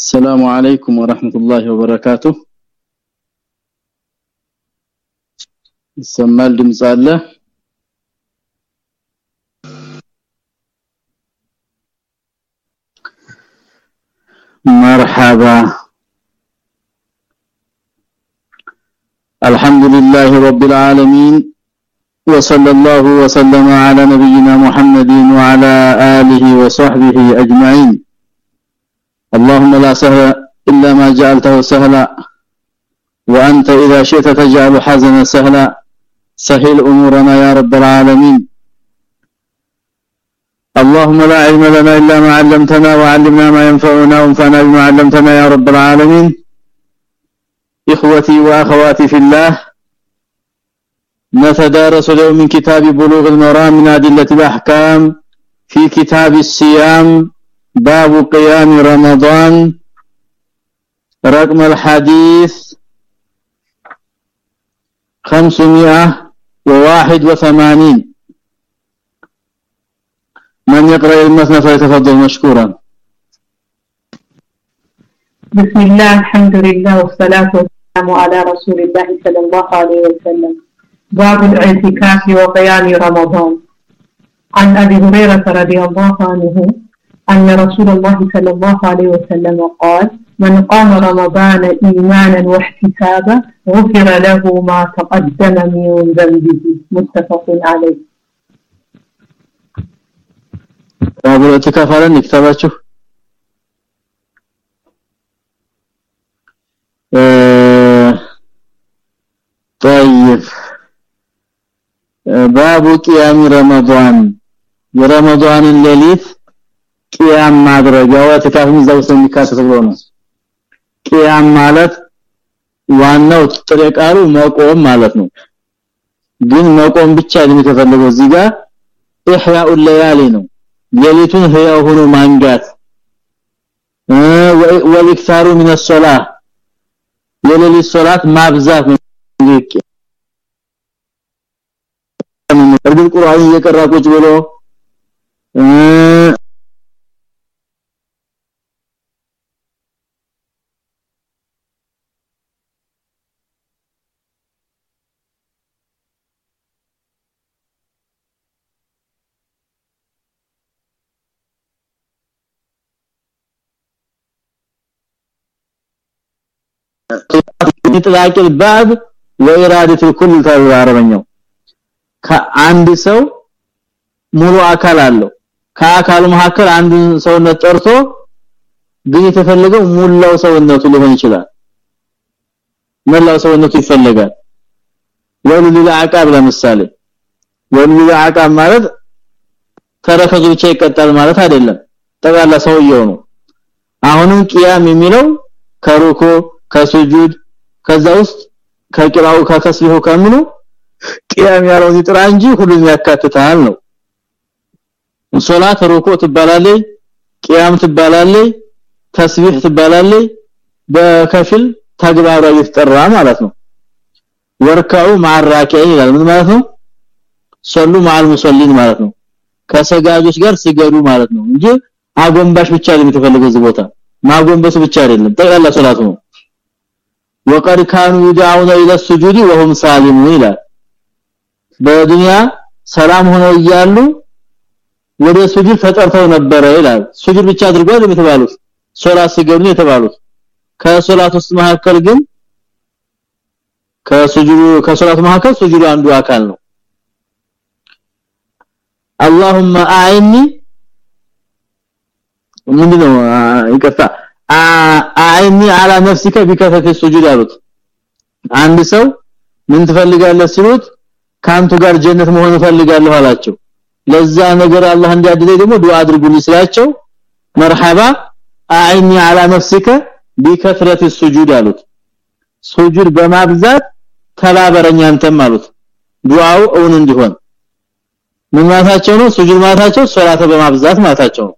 السلام عليكم ورحمة الله وبركاته. السمال الدمز الله مرحبا. الحمد لله رب العالمين. وصلى الله وسلم على نبينا محمد وعلى آله وصحبه أجمعين. اللهم لا سهل إلا ما جعلته سهلا وأنت إذا شئت تجعل حزنا سهلا. سهل أمورنا يا رب العالمين. اللهم لا علم لنا إلا ما علمتنا وعلمنا ما ينفعنا وانفعنا بما علمتنا يا رب العالمين. إخوتي وأخواتي في الله نتدارس اليوم من كتاب بلوغ المرام من أدلة الأحكام في كتاب الصيام باب قيام رمضان رقم الحديث 581 من يقرأ المثنى فيتفضل مشكورا. بسم الله الحمد لله والصلاة والسلام على رسول الله صلى الله عليه وسلم. باب الاعتكاف وقيام رمضان. عن أبي هريرة رضي الله عنه أن رسول الله صلى الله عليه وسلم قال من قام رمضان إيمانا واحتسابا غفر له ما تقدم من ذنبه. متفق عليه. باب الاعتكاف على نكتباته طيب باب قيام رمضان رمضان الليل ቂያም ማድረግ ያው ተካፍም ዘው ስለሚካተት ብሎ ነው ቂያም ማለት ዋናው ጥሬ ቃሉ መቆም ማለት ነው ግን መቆም ብቻ የሚተፈልገው እዚህ ጋር ኢህያኡ ለያሊ ነው ሌሊቱን ህያው ሆኖ ማንጋት ወልክታሩ من الصلاه የሌሊት ሶላት ማብዛት ነው እርግጥ ቁርአን እየቀራ ቁጭ ብሎ ኢጥላቅ الباب وإرادة الكل ተባረበኛው ከአንድ ሰው ሙሉ አካል አለው ከአካሉ መካከል አንድ ሰውነት ጠርቶ ግን የተፈለገው ሙላው ሰውነቱ ሊሆን ይችላል ሙላው ሰውነቱ ይፈልጋል ወልል አቃብ ለምሳሌ ወልል አቃብ ማለት ተረከዙ ብቻ ይቀጣል ማለት አይደለም ጠቅላላ ሰውየው ነው አሁንም ቂያም የሚለው ከሩኩ ከሱጁድ ከዛ ውስጥ ከቂራው ከተስቢሁ ከምኑ ቂያም ያለው ይጥራ እንጂ ሁሉን ያካትታል ነው። ሶላት ሩኩ ትባላለች ቂያም ትባላለች ተስቢህ ትባላለች በከፊል ተግባራዊ ይፈጠራ ማለት ነው። ወርካው ማራኪያ ይላል። ምን ማለት ነው? ሶሉ ማል ሙሰሊን ማለት ነው። ከሰጋጆች ጋር ሲገዱ ማለት ነው እንጂ አጎንባሽ ብቻ አይደለም የተፈለገው ማጎንበሱ ብቻ አይደለም። ጠቅላላ ሶላቱ ነው وقد كانوا يدعون الى السجود وهم سالمون ይላል በዱንያ ሰላም ሆነው እያሉ ወደ ሱጁድ ተጠርተው ነበረ ይላል ሱጁድ ብቻ አድርጓል የተባሉት ሶላት ሲገቡ የተባሉት ከሶላት ውስጥ መካከል ግን ከሱጁዱ ከሶላት መካከል ሱጁዱ አንዱ አካል ነው اللهم اعني ምንድነው ይቀጣ አይኒ አላ ነፍሲከ ቢከፈተ ስጁድ አሉት። አንድ ሰው ምን ትፈልጋለህ ሲሉት ካንቱ ጋር ጀነት መሆን እፈልጋለሁ አላቸው። ለዛ ነገር አላህ እንዲያድለኝ ደግሞ ዱዓ አድርጉልኝ ስላቸው መርሐባ አይኒ አላ ነፍሲከ ቢከፍረት ስጁድ አሉት። ስጁድ በማብዛት ተባበረኝ አንተም አሉት። ዱዓው እውን እንዲሆን ምን ማታቸው ነው? ስጁድ ማታቸው ሶላተ በማብዛት ማታቸው ነው።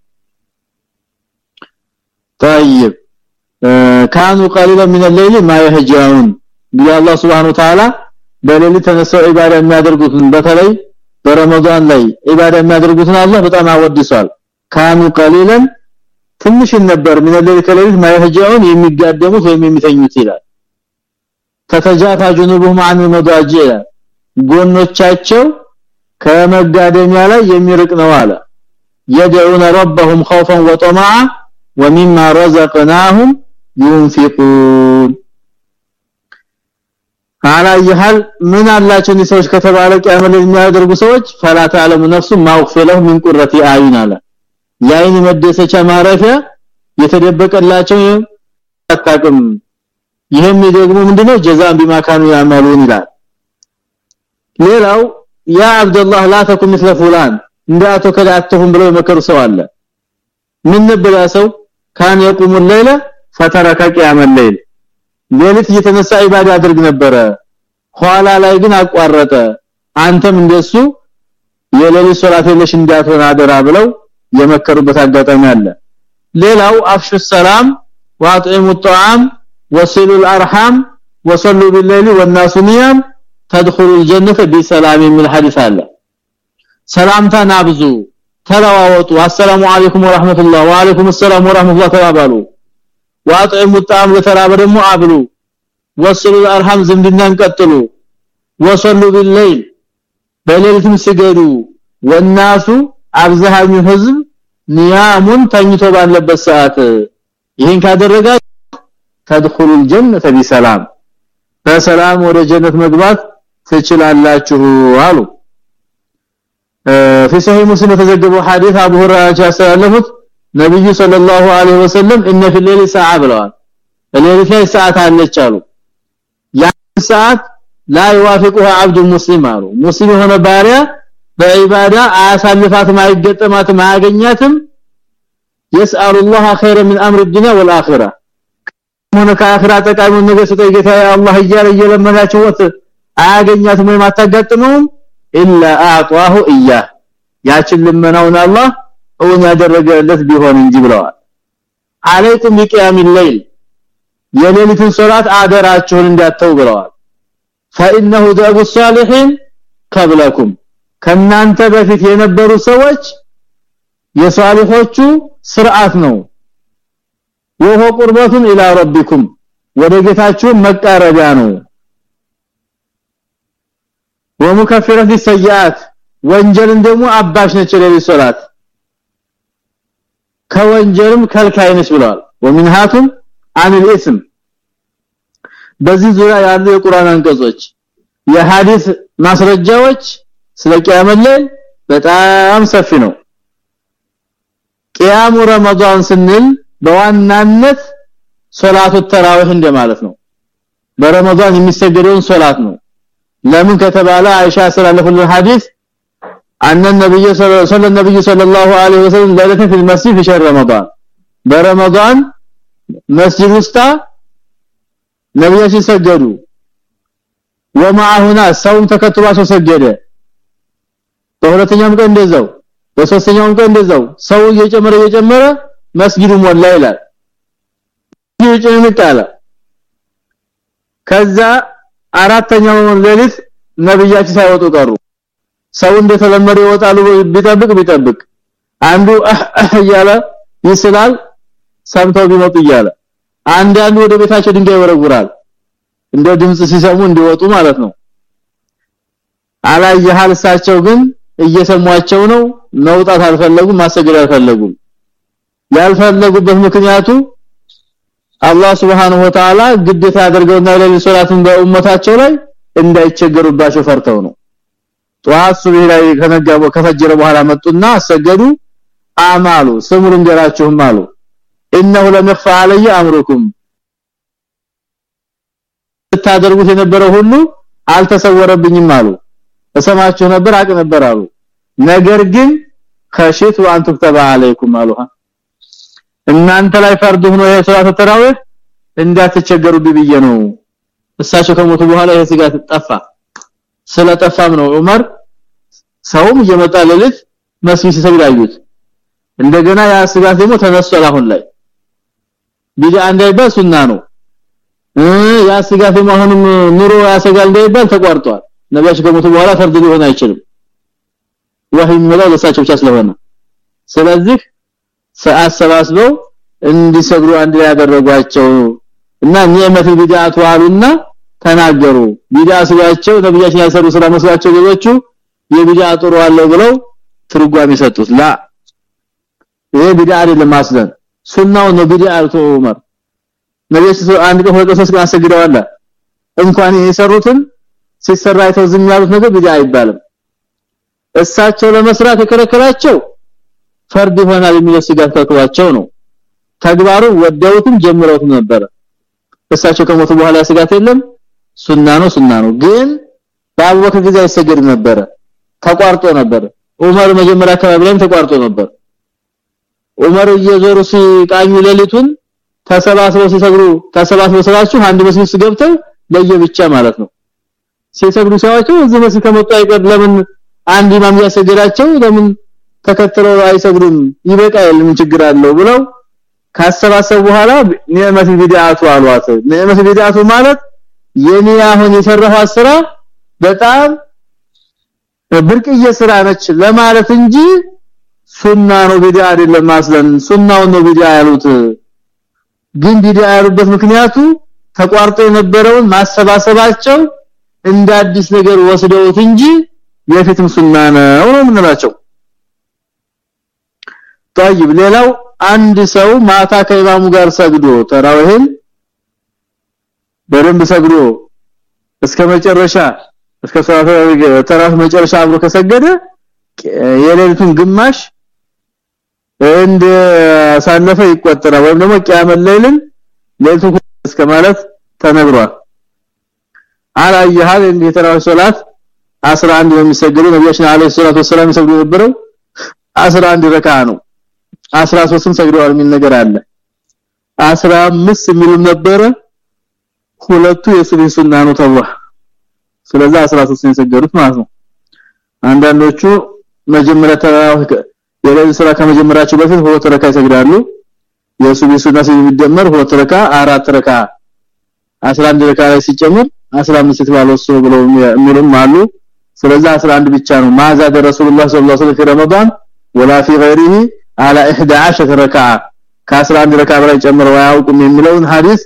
طيب كانوا قليلا من الليل ما يهجعون بالله سبحانه وتعالى በሌሊት ተነስተው ኢባዳ የሚያደርጉትን በተለይ በረመዳን ላይ ኢባዳ የሚያደርጉትን አላህ በጣም አወድሷል ካኑ ቀሊለን ትንሽ ነበር ምን ለሊት ከሌሊት ማይፈጃውን የሚጋደሙት ወይም የሚተኙት ይላል ተተጃታ ጁኑቡሁም አን መዳጂ ጎኖቻቸው ከመጋደሚያ ላይ የሚርቅ ነው አለ يدعون ربهم خوفا وطمعا ومما رزقناهم ينفقون على يحل من አላቸው ሰዎች ከተባለ ቂያመት የሚያደርጉ ሰዎች فلا تعلم نفس ما اخفي لهم من قرة اعين አለ ያይን መደሰቻ ማረፊያ የተደበቀላቸው አታቅም ይሄም ደግሞ ምንድነው ጀዛን ቢማካኑ ያማሉን ይላል ሌላው ያ አብዱላህ ላ ተኩን مثل فلان እንደ አቶ ከዳተሁም ብለው የመከሩ ሰው አለ ምን ነበር ያ ሰው ካን የቁሙ الليل فترك قيام الليل ሌሊት እየተነሳ ኢባዳ ያደርግ ነበረ ኋላ ላይ ግን አቋረጠ አንተም እንደሱ የሌሊት ሶላት የለሽ እንዳትሆን አደራ ብለው የመከሩበት አጋጣሚ አለ ሌላው አፍሹ ሰላም واطعموا الطعام وصلوا الارحام وصلوا بالليل والناس نيام تدخلوا الجنه بسلام من الحديث አለ ሰላምታ ናብዙ ተለዋወጡ። አሰላሙ አለይኩም ወራህመቱላህ። ወአለይኩም ሰላም ወራህመቱላህ ተባባሉ። ዋጥዕሙ ጣም ለተራበ ደግሞ አብሉ። ወሰሉ አርሃም ዝምድናን ቀጥሉ። ወሰሉ ቢለይል በሌሊትም ሲገዱ ወናሱ አብዛኙ ህዝብ ኒያሙን ተኝቶ ባለበት ሰዓት ይህን ካደረጋ تدخل ጀነተ ቢሰላም። በሰላም ወደ ጀነት መግባት ትችላላችሁ አሉ። في صحيح مسلم ተዘገበው ሐዲስ አቡ ሁረይራ ያስተላለፉት ነብዩ ሰለላሁ ዐለይሂ ወሰለም ان في الليل ساعه ብለዋል ሌሊት ላይ ሰዓት አለች አሉ ያ ሰዓት لا يوافقها عبد مسلم አሉ ሙስሊም የሆነ ባሪያ በኢባዳ አያሳልፋት ማይገጠማት ማያገኛትም يسأل الله خير من امر الدنيا والاخره ሆነ ከአኺራ ጠቃሚ ነገር ስጠይ ጌታ አላህ እያለ እየለመናቸው ወት አያገኛትም ወይ ማታጋጥመውም ኢላ አዕጣሁ ኢያህ ያችን ልመናውን አላህ እውን ያደረገለት ቢሆን እንጂ ብለዋል አለይኩም ቢቂያም الليل የሌሊቱን ሶላት አደራችሁን እንዳተው ብለዋል فانه دأب الصالحين قبلكم ከናንተ በፊት የነበሩ ሰዎች የሷሊሆቹ ስርዓት ነው ወሆ ቁርበቱን ኢላ ረቢኩም ወደ ጌታችሁ መቃረቢያ ነው ወሙከፍረት ሰያት ወንጀልን ደግሞ አባሽ ነች ለሌሊት ሶላት ከወንጀልም ከልካይ ነች ብለዋል ወሚንሃቱም አን الاسم በዚህ ዙሪያ ያሉ የቁርአን አንቀጾች የሐዲስ ማስረጃዎች ስለ ቂያመት በጣም ሰፊ ነው ቂያሙ ረመዳን ስንል በዋናነት ሶላቱ ተራዊህ እንደማለት ነው በረመዳን የሚሰገደውን ሶላት ነው ለምን ከተባለ አይሻ ስላለፈልን ሐዲስ አነ ነብዩ ሰለላሁ ዐለይሂ ወሰለም ለይለተ ፊል መስጂድ في شهر رمضان በረመዳን መስጂድ ውስጥ ነብያችን ሰገዱ ወማሁና ሰውም ተከትሏቸው ሰገደ በሁለተኛውም ቀን እንደዛው በሶስተኛውም ቀን እንደዛው ሰው እየጨመረ እየጨመረ መስጊዱ ሞላ ይላል ይጭንቃለ ከዛ አራተኛው ሌሊት ነብያችን ሳይወጡ ቀሩ። ሰው እንደተለመደ ይወጣሉ ቢጠብቅ ቢጠብቅ። አንዱ እያለ ይስላል ሰምተው ቢመጡ እያለ። አንዳንዱ ወደ ቤታቸው ድንጋይ ይወረውራል። እንደ ድምጽ ሲሰሙ እንዲወጡ ማለት ነው። አላየሃል እሳቸው ግን እየሰሟቸው ነው። መውጣት አልፈለጉም ማሰገድ አልፈለጉም። ያልፈለጉበት ምክንያቱ አላህ Subhanahu Wa Ta'ala ግዴታ ያደርገውና ለሌሊት ሶላትን በኡመታቸው ላይ እንዳይቸገሩባቸው ፈርተው ነው። ጧት ሱብሂ ላይ ከነጋቦ ከፈጀረ በኋላ መጡና አሰገዱ አማሉ ስሙን እንጀራችሁም አሉ። إنه لم يخفى علي أمركم የነበረው ሁሉ አልተሰወረብኝም አሉ። እሰማቸው ነበር አቅ ነበር አሉ። ነገር ግን ከሽቱ አንተ ተባ عليكم አሉሃ እናንተ ላይ ፈርድ ሆኖ የሶላት ተራዊህ እንዳትቸገሩ ብዬ ነው። እሳቸው ከሞቱ በኋላ ይሄ ስጋት ጠፋ። ስለጠፋም ነው ዑመር ሰውም እየመጣ ለልጅ መስጊድ ሲሰግዳዩት እንደገና ያ ስጋት ደግሞ ተነሷል አሁን ላይ። ቢድዓ እንዳይባል ሱና ነው። ያ ስጋት ደግሞ አሁንም ኑሮ ያሰጋል እንዳይባል ተቋርጧል። ነብያችን ከሞቱ በኋላ ፈርድ ሊሆን አይችልም። ወህይ የሚለው ለሳቸው ብቻ ስለሆነ። ስለዚህ ሰዓት ሰባስበው እንዲሰግዱ አንድ ላይ ያደረጓቸው እና ኒዕመት ቢድዓቱ አሉና ተናገሩ። ቢድዓ ሲሏቸው ነብያችን ያሰሩ ስራ መስሏቸው ሌሎቹ የቢድዓ ጥሩ አለው ብለው ትርጓሜ ሰጡት። ላ ይሄ ቢድዓ አይደለም ማስለን ሱናው ነው ቢድዓ አልቶ ዑመር። ነብያችን አንድ ቀን ሁለት ሶስት ቀን አሰግደዋል። እንኳን የሰሩትን ሲሰራ አይተው ዝም ያሉት ነገር ቢድዓ አይባልም። እሳቸው ለመስራት የከለከላቸው ፈርድ ይሆናል የሚለው ስጋት ከልክሏቸው ነው። ተግባሩ ወደውትም ጀምረውት ነበር እሳቸው ከሞቱ በኋላ ስጋት የለም። ሱና ነው ሱና ነው። ግን በአቡበክር ጊዜ አይሰገድ ነበር ተቋርጦ ነበር። ዑመር መጀመሪያ አካባቢ ላይም ተቋርጦ ነበር። ዑመር እየዞሩ ሲቃኙ ሌሊቱን ተሰባስበው ሲሰግዱ ተሰባስበው ስላችሁ አንድ መስጊድ ገብተው ለየብቻ ማለት ነው። ሲሰግዱ ሲያዋቸው እዚህ መስጊድ ከመጡ አይቀር ለምን አንድ ኢማም ያሰገዳቸው ለምን ተከትለው አይሰግዱም ይበቃል ምን ችግር አለው ብለው ካሰባሰቡ በኋላ ኒዕመት ቢድዓቱ አሏት። ኒዕመት ቢድዓቱ ማለት የኔ አሁን የሰራው ስራ በጣም ብርቅዬ ስራ ነች ለማለት እንጂ ሱና ነው ቢድዓ አይደለም ማስለን ሱናው ነው ቢድዓ ያሉት። ግን ቢድዓ ያሉበት ምክንያቱ ተቋርጦ የነበረውን ማሰባሰባቸው እንደ አዲስ ነገር ወስደውት እንጂ የፊትም ሱና ነው ነው طيب ሌላው አንድ ሰው ማታ ከኢማሙ ጋር ሰግዶ ተራዊህን በደንብ ሰግዶ እስከ መጨረሻ እስከ ተራዊህ መጨረሻ አብሮ ከሰገደ የሌሊቱን ግማሽ እንደ ሳለፈ ይቆጠራል ወይም ደግሞ ቂያመ ለይልን ሌሊቱ እስከ ማለት ተነግሯል አላየሃል እንደ ተራዊህ ሶላት 11 የሚሰግዱ ነብያችን አለይሂ ሰላቱ ወሰለም ይሰግዱ ነበረው 11 ረካ ነው 13ም ሰግደዋል የሚል ነገር አለ 15 የሚሉም ነበረ ሁለቱ የሱብሂ ሱና ነው ተብሏል ስለዚህ 13 ነው የሰገዱት ማለት ነው አንዳንዶቹ መጀመሪያ ተራዊህ የሌሊት ሱራ ከመጀመራቸው በፊት ሁለት ረካ ይሰግዳሉ የሱብሂ ሱና ሲደመር ሁለት ረካ አራት ረካ 11 ረካ ላይ ሲጨምር 15 የተባለው እሱ ብለው የሚሉም አሉ ስለዚህ 11 ብቻ ነው ማዛ ረሱላህ ሰለላሁ ዐለይሂ ወሰለም ረመዳን ወላ في غيره على 11 ركعه ከ11 ረካ በላይ ጨምረው አያውቁም የሚለውን ሐዲስ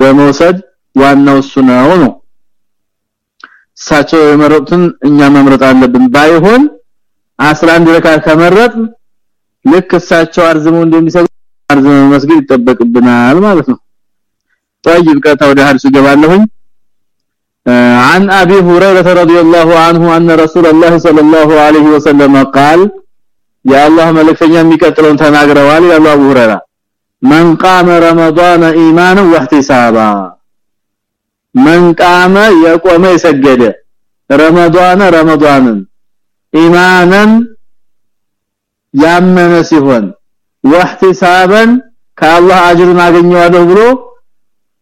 በመውሰድ ዋናው እሱ ነው ነው እሳቸው የመረጡትን እኛ መምረጥ አለብን ባይሆን 11 ረካ ከመረጥ ልክ እሳቸው አርዝመው እንደሚሰግዱ አርዝመው መስጊድ ይጠበቅብናል ማለት ነው طيب ቀጣ ወደ ሐዲሱ ገባለሁኝ عن ابي هريره رضي الله عنه ان رسول الله صلى الله عليه وسلم قال የአላህ መልእክተኛ የሚቀጥለውን ተናግረዋል ያሉ አቡ ሁረራ من قام رمضان ايمانا واحتسابا من قام يقوم يسجد رمضان رمضان ايمانا ያመነ ሲሆን واحتسابا ከአላህ አጅሩን አገኘዋለሁ ብሎ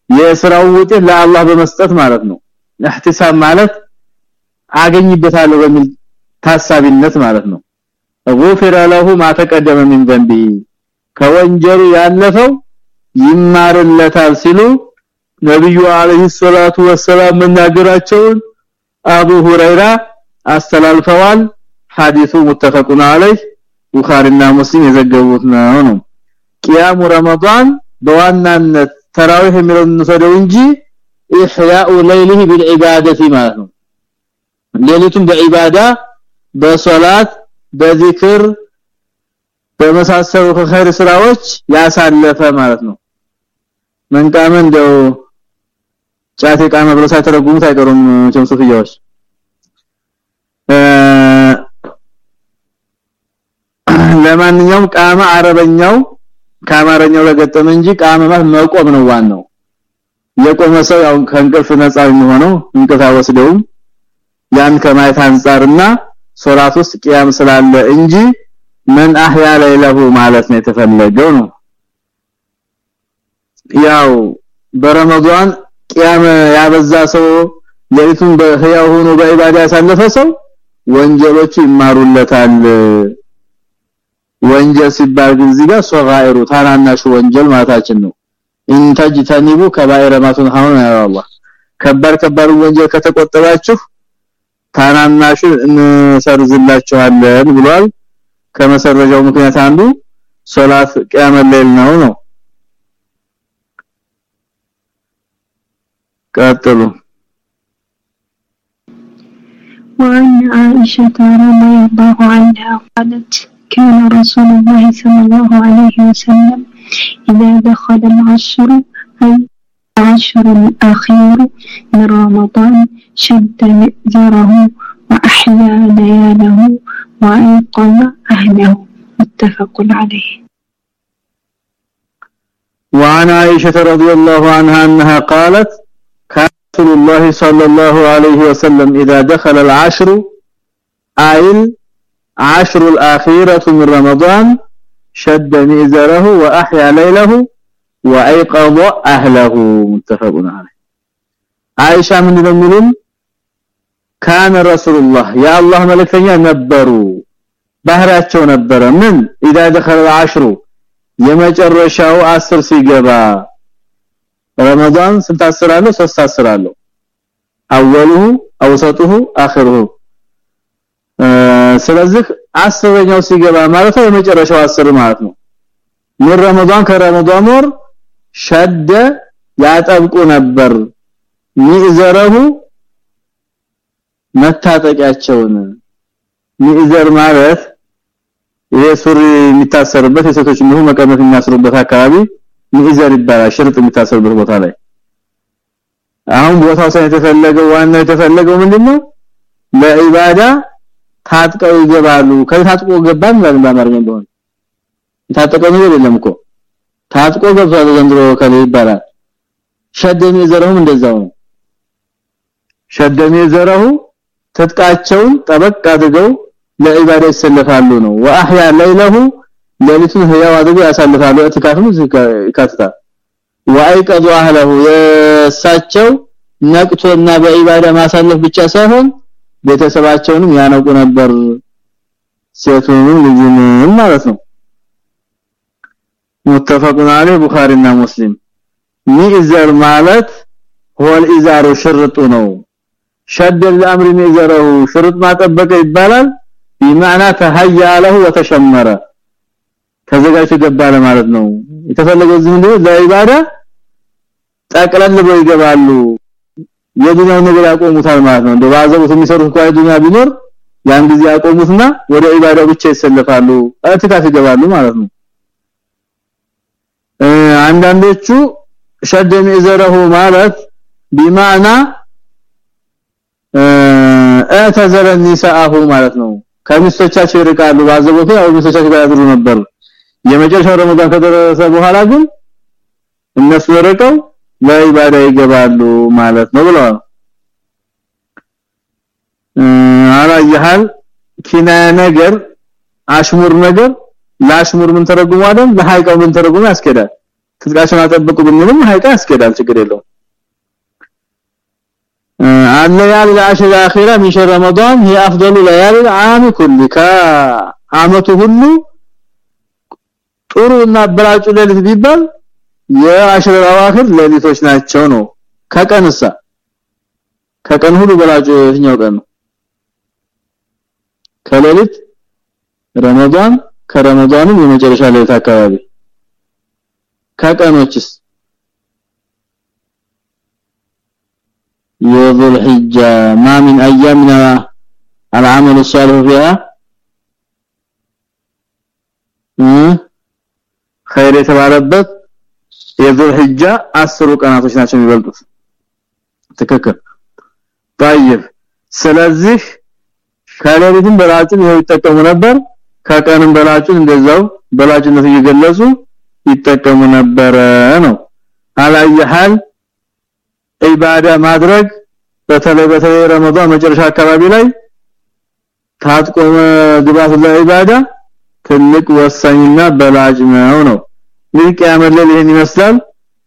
የስራው ውጤት ለአላህ በመስጠት ማለት ነው። احتساب ማለት አገኝበታለሁ በሚል ታሳቢነት ማለት ነው። غفر له ما تقدم من ذنبه ከወንጀሉ ያለፈው ይማርለታል ሲሉ ነብዩ አለይሂ ሰላቱ ወሰላም መናገራቸውን አቡ ሁረይራ አስተላልፈዋል ሐዲሱ ሙተፈቁን አለይ ቡኻሪና ሙስሊም የዘገቡት ነው ነው ቂያሙ ረመዳን በዋናነት ተራዊህ የሚለውን እንሰደው እንጂ ኢህያኡ ለይሊሂ ቢልዒባደቲ ማለት ነው ሌሊቱን በዒባዳ በሶላት በዚክር በመሳሰሉ ከኸይር ስራዎች ያሳለፈ ማለት ነው። መንቃመ እንደው ጫቴ ቃመ ብሎ ሳይተረጉሙት አይቀሩም ቸም ሱፊያዎች ለማንኛውም ቃመ አረበኛው ከአማርኛው ለገጠመ እንጂ ቃመ ማለት መቆም ነው ዋናው። የቆመ ሰው ያው ከእንቅልፍ ነፃ የሚሆነው እንቅልፍ አይወስደውም ያን ከማየት አንፃርና ሶላት ውስጥ ቂያም ስላለ እንጂ ምን አህያ ለይለሁ ማለት ነው የተፈለገው ነው። ያው በረመዳን ቂያም ያበዛ ሰው ሌሊቱን በህያው ሆኖ በኢባዳ ያሳለፈ ሰው ወንጀሎቹ ይማሩለታል። ወንጀል ሲባል ግን እዚህ ጋር ሶጋይሩ ታናናሽ ወንጀል ማለታችን ነው። እንተጅተኒቡ ከባይረ ማቱን ሀውን ያ አላህ። ከባድ ከባድ ወንጀል ከተቆጠባችሁ ታናናሽን እንሰርዝላቸዋለን ብሏል ከመሰረጃው ምክንያት አንዱ ሶላት ቂያመል ሌል ነው ነው ቀጥሉ وعن عائشة رضي الله عنها قالت كان رسول الله صلى الله عليه وسلم إذا دخل العصر أن العشر الأخير من رمضان شد مئزره وأحيا لياله وأيقظ أهله متفق عليه. وعن عائشة رضي الله عنها أنها قالت كان رسول الله صلى الله عليه وسلم إذا دخل العشر آيل عشر الأخيرة من رمضان شد مئزره وأحيا ليله ወአይቀض اهله متفقون عليه አይሻ ምን እንደሚሉም ካነ ረሱላህ ያአላህ መልእክተኛ ነበሩ። ባህራቸው ነበረ። ምን? اذا دخل العشر የመጨረሻው 10 ሲገባ። ረመዳን ስንት 10 አለው? 3 10 አለው። አወሉ አውሰጡሁ አخرሁ ስለዚህ አስረኛው ሲገባ ማለት የመጨረሻው 10 ማለት ነው። ምን ረመዳን? ከረመዳን ወር ሸደ ያጠብቁ ነበር። ሚዘረሁ መታጠቂያቸውን። ሚዘር ማለት ይሄ ሱሪ የሚታሰርበት የሴቶች ነው መቀመጥ የሚያስሩበት አካባቢ ሚዘር ይባላል። ሽርጥ የሚታሰርበት ቦታ ላይ። አሁን ቦታው ሳይሆን የተፈለገው ዋና የተፈለገው ምንድነው? ለኢባዳ ታጥቀው ይገባሉ። ከታጥቆ ገባን ማለት በአማርኛ እንደሆነ ታጥቀው ነው የለም እኮ ታጥቆ ገብቷል ዘንድሮ ከለ ይባላል። ሸደም የዘረሁም እንደዛው ነው። ሸደም የዘረሁ ትጥቃቸውን ጠበቅ አድርገው ለኢባዳ ይሰለፋሉ ነው። ወአህያ ለይለሁ ለሊቱን ህያው አድርገው ያሳልፋሉ። እትካፍም ይካትታል። ወአይቀዱ አህለሁ የሳቸው ነቅቶና በኢባዳ ማሳለፍ ብቻ ሳይሆን ቤተሰባቸውንም ያነቁ ነበር። ሴቱንም ልጅንም ማለት ነው متفقون عليه ቡኻሪና ሙስሊም ሚዘር ማለት هو الازار شرط ነው شد الامر ሚዘረው ሽርጥ ማጠበቀ ይባላል بمعنى تهيا له وتشمر ተዘጋጅቶ ገባለ ማለት ነው የተፈለገው ዝም ብሎ ለኢባዳ ጠቅለል ብለው ይገባሉ የዱንያው ነገር ያቆሙታል ማለት ነው እንደ ባዘቡት የሚሰሩት ቋይ ዱንያ ቢኖር ያን ጊዜ ያቆሙትና ወደ ኢባዳው ብቻ ይሰለፋሉ አትካፍ ይገባሉ ማለት ነው አንዳንዶቹ ሸደም ይዘረሁ ማለት بمعنى اعتذر النساءه ማለት ነው ከሚስቶቻቸው ይርቃሉ ባዘቦቱ ያው ሚስቶቻቸው ጋር ያድሩ ነበር የመጨረሻው ረመዳን ከደረሰ በኋላ ግን እነሱ ርቀው ለኢባዳ ይገባሉ ማለት ነው ብለዋል አላየሃል ኪናያ ነገር አሽሙር ነገር ላሽሙር ምን ተረጉሙ አይደል ለሃይቃው ምን ተረጉሙ ያስኬዳል ትዝጋሽን አጠብቁ ብንልም ሃይቃ ያስኬዳል ችግር የለው الليالي العشر الاخيره من شهر رمضان هي افضل ليالي العام كله ከአመቱ ሁሉ ጥሩና በላጩ ሌሊት ቢባል የአሽር አዋኺር ሌሊቶች ናቸው ነው ከቀንሳ ከቀን ሁሉ በላጩ የትኛው ቀን ነው ከሌሊት ረመዳን ከረመዳንም የመጨረሻ ሌሊት አካባቢ ከቀኖችስ يوم الحجة ما من أيامنا العمل الصالح فيها خير የተባለበት የዙል ሂጃ 10 ቀናቶች ናቸው የሚበልጡት ትክክል طيب ስለዚህ ከሌሊትም በላጭን ይሄው ይጠቀሙ ነበር ከቀንም በላጭን እንደዛው በላጭነት እየገለጹ ይጠቀሙ ነበር ነው። አላየሃል ኢባዳ ማድረግ በተለይ በተለይ ረመዳን መጨረሻ አካባቢ ላይ ታጥቆ ግባት ለኢባዳ ትልቅ ወሳኝና በላጭ ነው ነው። ይህ ያመለል ይሄን ይመስላል።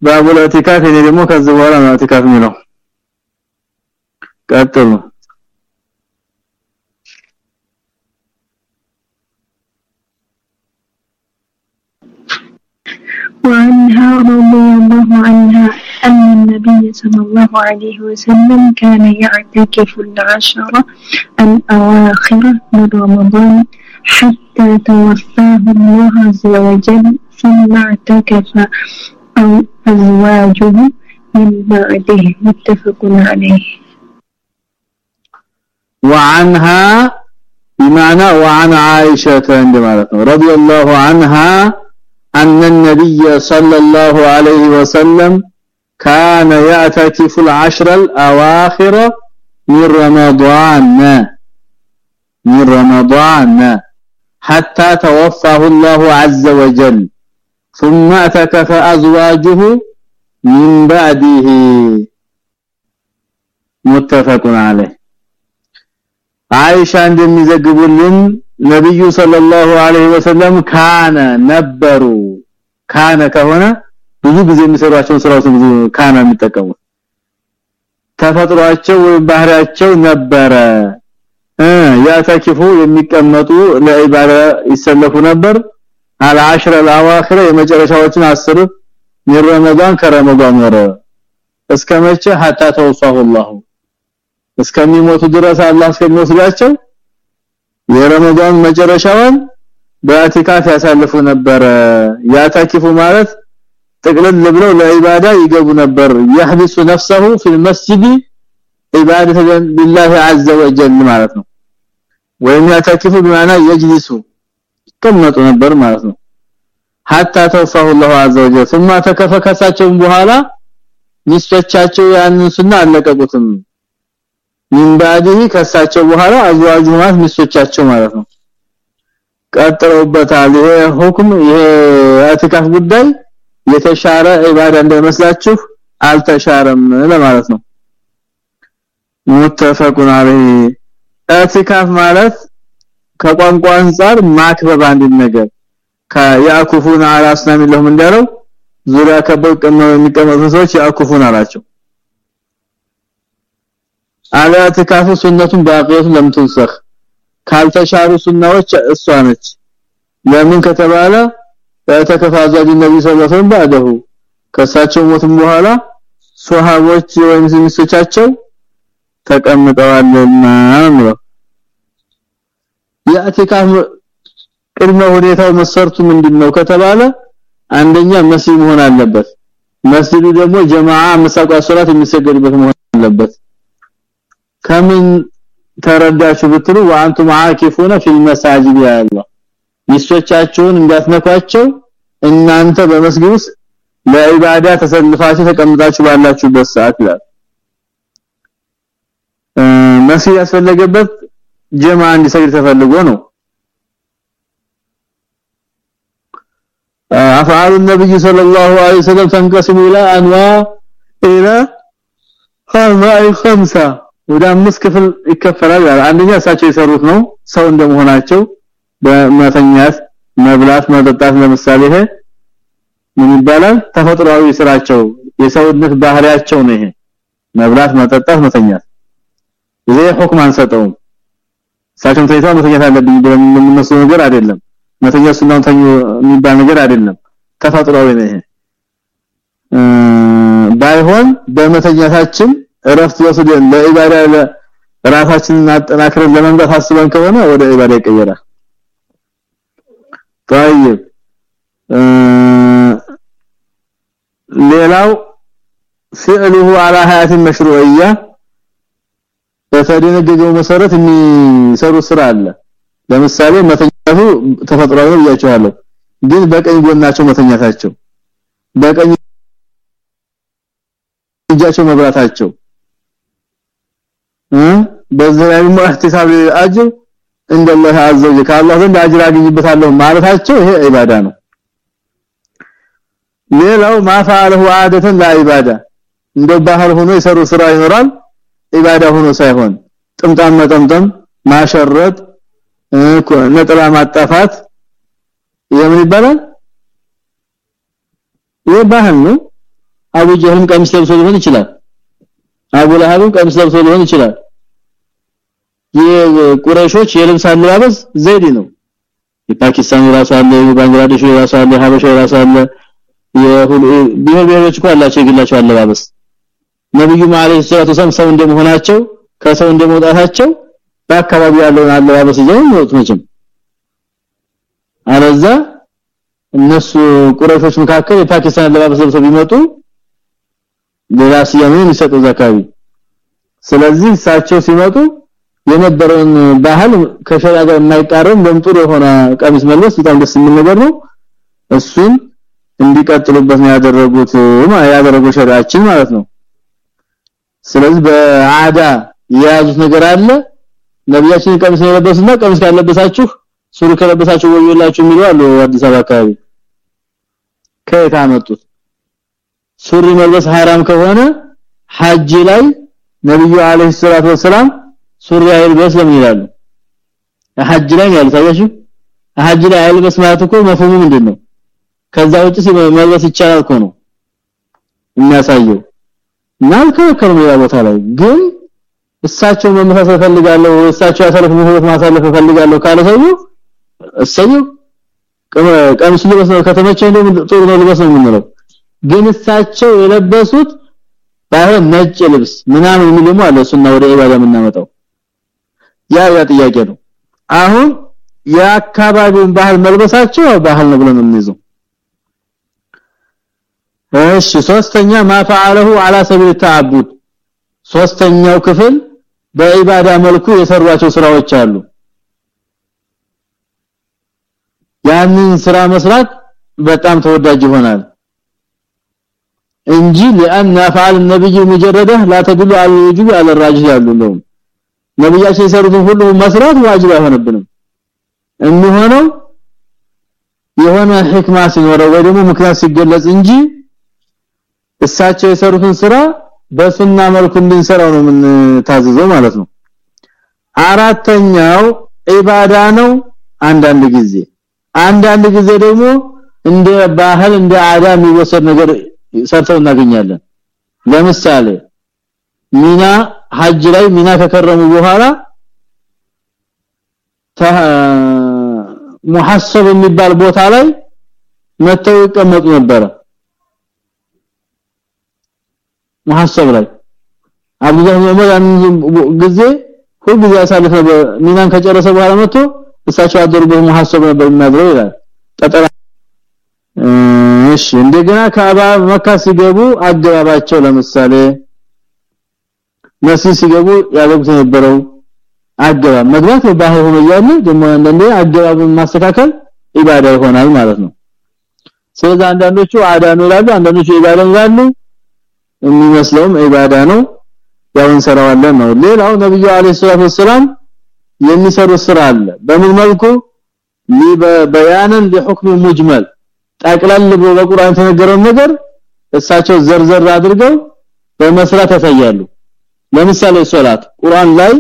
ባቡል ኢቲካፍ እኔ ደግሞ ከዚህ በኋላ ነው ኢቲካፍ የሚለው። ቀጥሉ وعنها رضي الله عنها أن النبي صلى الله عليه وسلم كان يعتكف العشرة الأواخر من رمضان حتى توفاه الله عز وجل ثم اعتكف أو أزواجه من بعده متفق عليه. وعنها بمعنى وعن عائشة رضي الله عنها أن النبي صلى الله عليه وسلم كان يعتكف العشر الأواخر من رمضان. من رمضان. حتى توفاه الله عز وجل. ثم اعتكف أزواجه من بعده. متفق عليه. عائشة عندما يزقبوا ነብዩ ሰለላሁ ዐለይሂ ወሰለም ካነ ነበሩ። ካነ ከሆነ ብዙ ጊዜ የሚሰሯቸው ስራዎች ብዙ ካነ የሚጠቀሙት። ተፈጥሯቸው ወይም ባህሪያቸው ነበረ። ያታኪፉ የሚቀመጡ ለኢባራ ይሰለፉ ነበር። አልአሽረ አልአዋኺረ የመጨረሻዎችን አስር ሚረመዳን ከረመዳን ወረ። እስከመቼ ሀታ ተውሷሁላሁ እስከሚሞቱ ድረስ አላህ እስከሚወስዳቸው የረመዳን መጨረሻውን በአቲካፍ ያሳልፉ ነበር ያታኪፉ ማለት ጥቅልል ብለው ለኢባዳ ይገቡ ነበር يحبس نفسه في المسجد عباده لله عز وجل ማለት ነው ወይም ያታኪፉ بمعنى يجلس ይቀመጡ ነበር ማለት ነው حتى توفاه الله عز وجل ثم ተከፈከሳቸው በኋላ ሚስቶቻቸው ያንን ሱና አለቀቁትም ምን ባዲህ ከሳቸው በኋላ አዝዋጁ ማለት ማለት ነው። ቀጥለውበታል። ይሄ ሁክም ይሄ አትካፍ ጉዳይ የተሻረ ኢባዳ እንደመስላችሁ አልተሻረም ለማለት ነው። ሙተፈቁን አለይ አትካፍ ማለት ከቋንቋ አንፃር ማክበብ አንድ ነገር። ከያኩፉን አላስናም ለሁም እንዳለው ዙሪያ ከበው የሚቀመጡ ሰዎች ያኩፉን አላቸው አላትካፉ ሱነቱን ባቂየቱን ለም ትንሰኽ ካልተሻሩ ሱናዎች እሷ ነች። ለምን ከተባለ ነብይ ሰለላሁ ዐለይሂ ባደሁ ከሳቸው ሞትም በኋላ ሱሐቦች ወይም ሚስቶቻቸው ተቀምጠዋልና ነው የአትካፍ ቅድመ ሁኔታው መሰርቱ ምንድነው ከተባለ አንደኛ መስጂድ መሆን አለበት። መስጂዱ ደግሞ ጀማዓ መሳቋ ሶላት የሚሰገድበት መሆን አለበት ከምን ተረዳችሁ ብትሉ ወአንቱም አኪፉነ ፊል መሳጂድ ያ አላህ ሚስቶቻችሁን እናንተ በመስጊድ ውስጥ ለዒባዳ ተሰልፋችሁ ተቀምጣችሁ ባላችሁበት ሰዓት ላይ መስጊድ ያስፈለገበት ጀማ እንዲሰግድ ተፈልጎ ነው። አፍዓሉ ነብዩ ሰለላሁ ዐለይሂ ወሰለም ተንቀስሙ ኢላ አንዋ ኢላ አንዋ 5 ወደ አምስት ክፍል ይከፈላል አንደኛ እሳቸው የሰሩት ነው ሰው እንደመሆናቸው በመተኛት መብላት መጠጣት ለምሳሌ ይሄ ምን ይባላል? ተፈጥሯዊ ስራቸው የሰውነት ባህሪያቸው ነው ይሄ። መብላት መጠጣት መተኛት። ይሄ ሁክም አንሰጠውም። እሳቸው ተይታ መተኛት አለብኝ ብለን የምንመስለው ነገር አይደለም። መተኛት ሱናው ተኙ የሚባል ነገር አይደለም። ተፈጥሯዊ ነው ይሄ። ባይሆን በመተኛታችን እረፍት ወስደን ለኢባዳ ራሳችንን አጠናክረን ለመምጣት አስበን ከሆነ ወደ ኢባዳ ይቀየራል طيب ሌላው فعله على حياه مشروعيه በተደነገገው መሰረት የሚሰሩ ስራ አለ ለምሳሌ መተኛቱ ተፈጥሯዊ ነው ብያቸዋለሁ ግን በቀኝ ጎናቸው መተኛታቸው በቀኝ እጃቸው መብራታቸው በዚህ ላይ አጅር? እንደላህ አዘወጀ ከአላህ ዘንድ አጅር አገኝበታለሁ ማለታቸው ይሄ ኢባዳ ነው። ሌላው ማፋለሁ አደተን ለኢባዳ እንደ ባህል ሆኖ የሰሩ ስራ ይኖራል ኢባዳ ሆኖ ሳይሆን ጥምጣም መጠምጠም ማሸረጥ ነጠላ ማጣፋት የምን ይባላል? ይህ ባህል ነው። አቡ ጀህልም ቀሚስ ለብሶ ሊሆን ይችላል። አቡ ለሃብም ቀሚስ ለብሶ ሊሆን ይችላል። የቁረይሾች የልብስ አለባበስ ዘይዲ ነው። የፓኪስታን ራሱ አለ የባንግላዴሽ ራሱ አለ ሀበሻ ራሱ አለ። የሁሉ ብሔር ብሔሮች አላቸው የግላቸው አለባበስ። ነብዩ ማለይሂ ሰላቱ ወሰለም ሰው እንደመሆናቸው ከሰው እንደመውጣታቸው በአካባቢው ያለውን አለባበስ ይዘው መቼም። አለዛ እነሱ ቁረይሾች መካከል የፓኪስታን አለባበስ ለብሰው ቢመጡ ሌላ ስያሜ የሚሰጠው ዘካቢ። ስለዚህ እሳቸው ሲመጡ የነበረውን ባህል ከሸሪዓ ጋር የማይቃረን በምጥሩ የሆነ ቀሚስ መልበስ በጣም ደስ የሚል ነገር ነው። እሱን እንዲቀጥሉበት ነው ያደረጉት ያደረገው ሸሪዓችን ማለት ነው። ስለዚህ በአዳ የያዙት ነገር አለ። ነብያችን ቀሚስ የለበሱና ቀሚስ ካለበሳችሁ ሱሪ ከለበሳችሁ ወዮላችሁ የሚሉ አሉ አዲስ አበባ አካባቢ። ከየት አመጡት ሱሪ መልበስ ሐራም ከሆነ ሐጅ ላይ ነብዩ አለይሂ ሰላቱ ወሰለም ሱሪ አይልበስ ለምን ይላሉ። ሐጅ ላይ ያሉት። ሐጅ ላይ አይልበስ ማለት እኮ መፍሁሙ ምንድነው? ከዛ ውጪ መልበስ ይቻላል ነው የሚያሳየው። ናልከከሩ ያ ቦታ ላይ። ግን እሳቸው መመሳሰል ፈልጋለሁ እሳቸው ያሳለፉ ህይወት ማሳለፍ ፈልጋለሁ ካለ ሰው እሰየው። ቀምስ ልበስ ነው ከተመቸኝ ነው ጥሩ ነው ልበስ ነው የምንለው። ግን እሳቸው የለበሱት ባይሆን ነጭ ልብስ ምናምን የሚሉም አለ እሱና ወደ ኢባዳ የምናመጣው ያ ያ ጥያቄ ነው አሁን የአካባቢውን ባህል መልበሳቸው ባህል ነው ብለን እንይዘው እሺ ሶስተኛ ማፈዓለሁ على سبيل التعبد ሶስተኛው ክፍል በኢባዳ መልኩ የሰሯቸው ስራዎች አሉ ያንን ስራ መስራት በጣም ተወዳጅ ይሆናል እንጂ لان افعال النبي مجرده لا تدل على الوجوب على الراجح ያሉለው ነብያችን የሰሩትን ሁሉ መስራት ዋጅብ አይሆንብንም የሚሆነው የሆነ ህክማ ሲኖረው ወይ ደግሞ ምክንያት ሲገለጽ እንጂ እሳቸው የሰሩትን ስራ በሱና መልኩ እንድንሰራው ነው ምን ታዘዘው ማለት ነው አራተኛው ኢባዳ ነው አንዳንድ ጊዜ አንዳንድ ጊዜ ደግሞ እንደ ባህል እንደ አዳ የሚወሰድ ነገር ሰርተው እናገኛለን። ለምሳሌ ሚና ሐጅ ላይ ሚና ከከረሙ በኋላ ሙሐሰብ የሚባል ቦታ ላይ መተው ይቀመጡ ነበረ። ሙሐሰብ ላይ አብዱላህ ዑመር ጊዜ ሁሉ ያሳለፈ ሚናን ከጨረሰ በኋላ መጥቶ እሳቸው አደሩበት ሙሐሰብ ነበር የሚያድረው ይላል። ጠጠራ እሺ እንደገና ካባ መካ ሲገቡ አገባባቸው ለምሳሌ መስጊድ ሲገቡ ያደርጉት የነበረው አገባብ መግባት ባህል ሆኖ ያለ ደግሞ አንዳንዴ አገባብን ማስተካከል ኢባዳ ይሆናል ማለት ነው። ስለዚህ አንዳንዶቹ አዳ ነው ይላሉ አንዳንዶቹ ኢባዳ ይላሉ። የሚመስለውም ኢባዳ ነው። ያው እንሰራዋለን ነው። ሌላው ነብዩ አለይሂ ሰላቱ ወሰለም የሚሰሩ ስራ አለ። በምን መልኩ? በያነን ለሁክም ሙጅመል ጠቅላል ብሎ በቁርአን የተነገረው ነገር እሳቸው ዘርዘር አድርገው በመስራት ያሳያሉ። ለምሳሌ ሶላት ቁርአን ላይ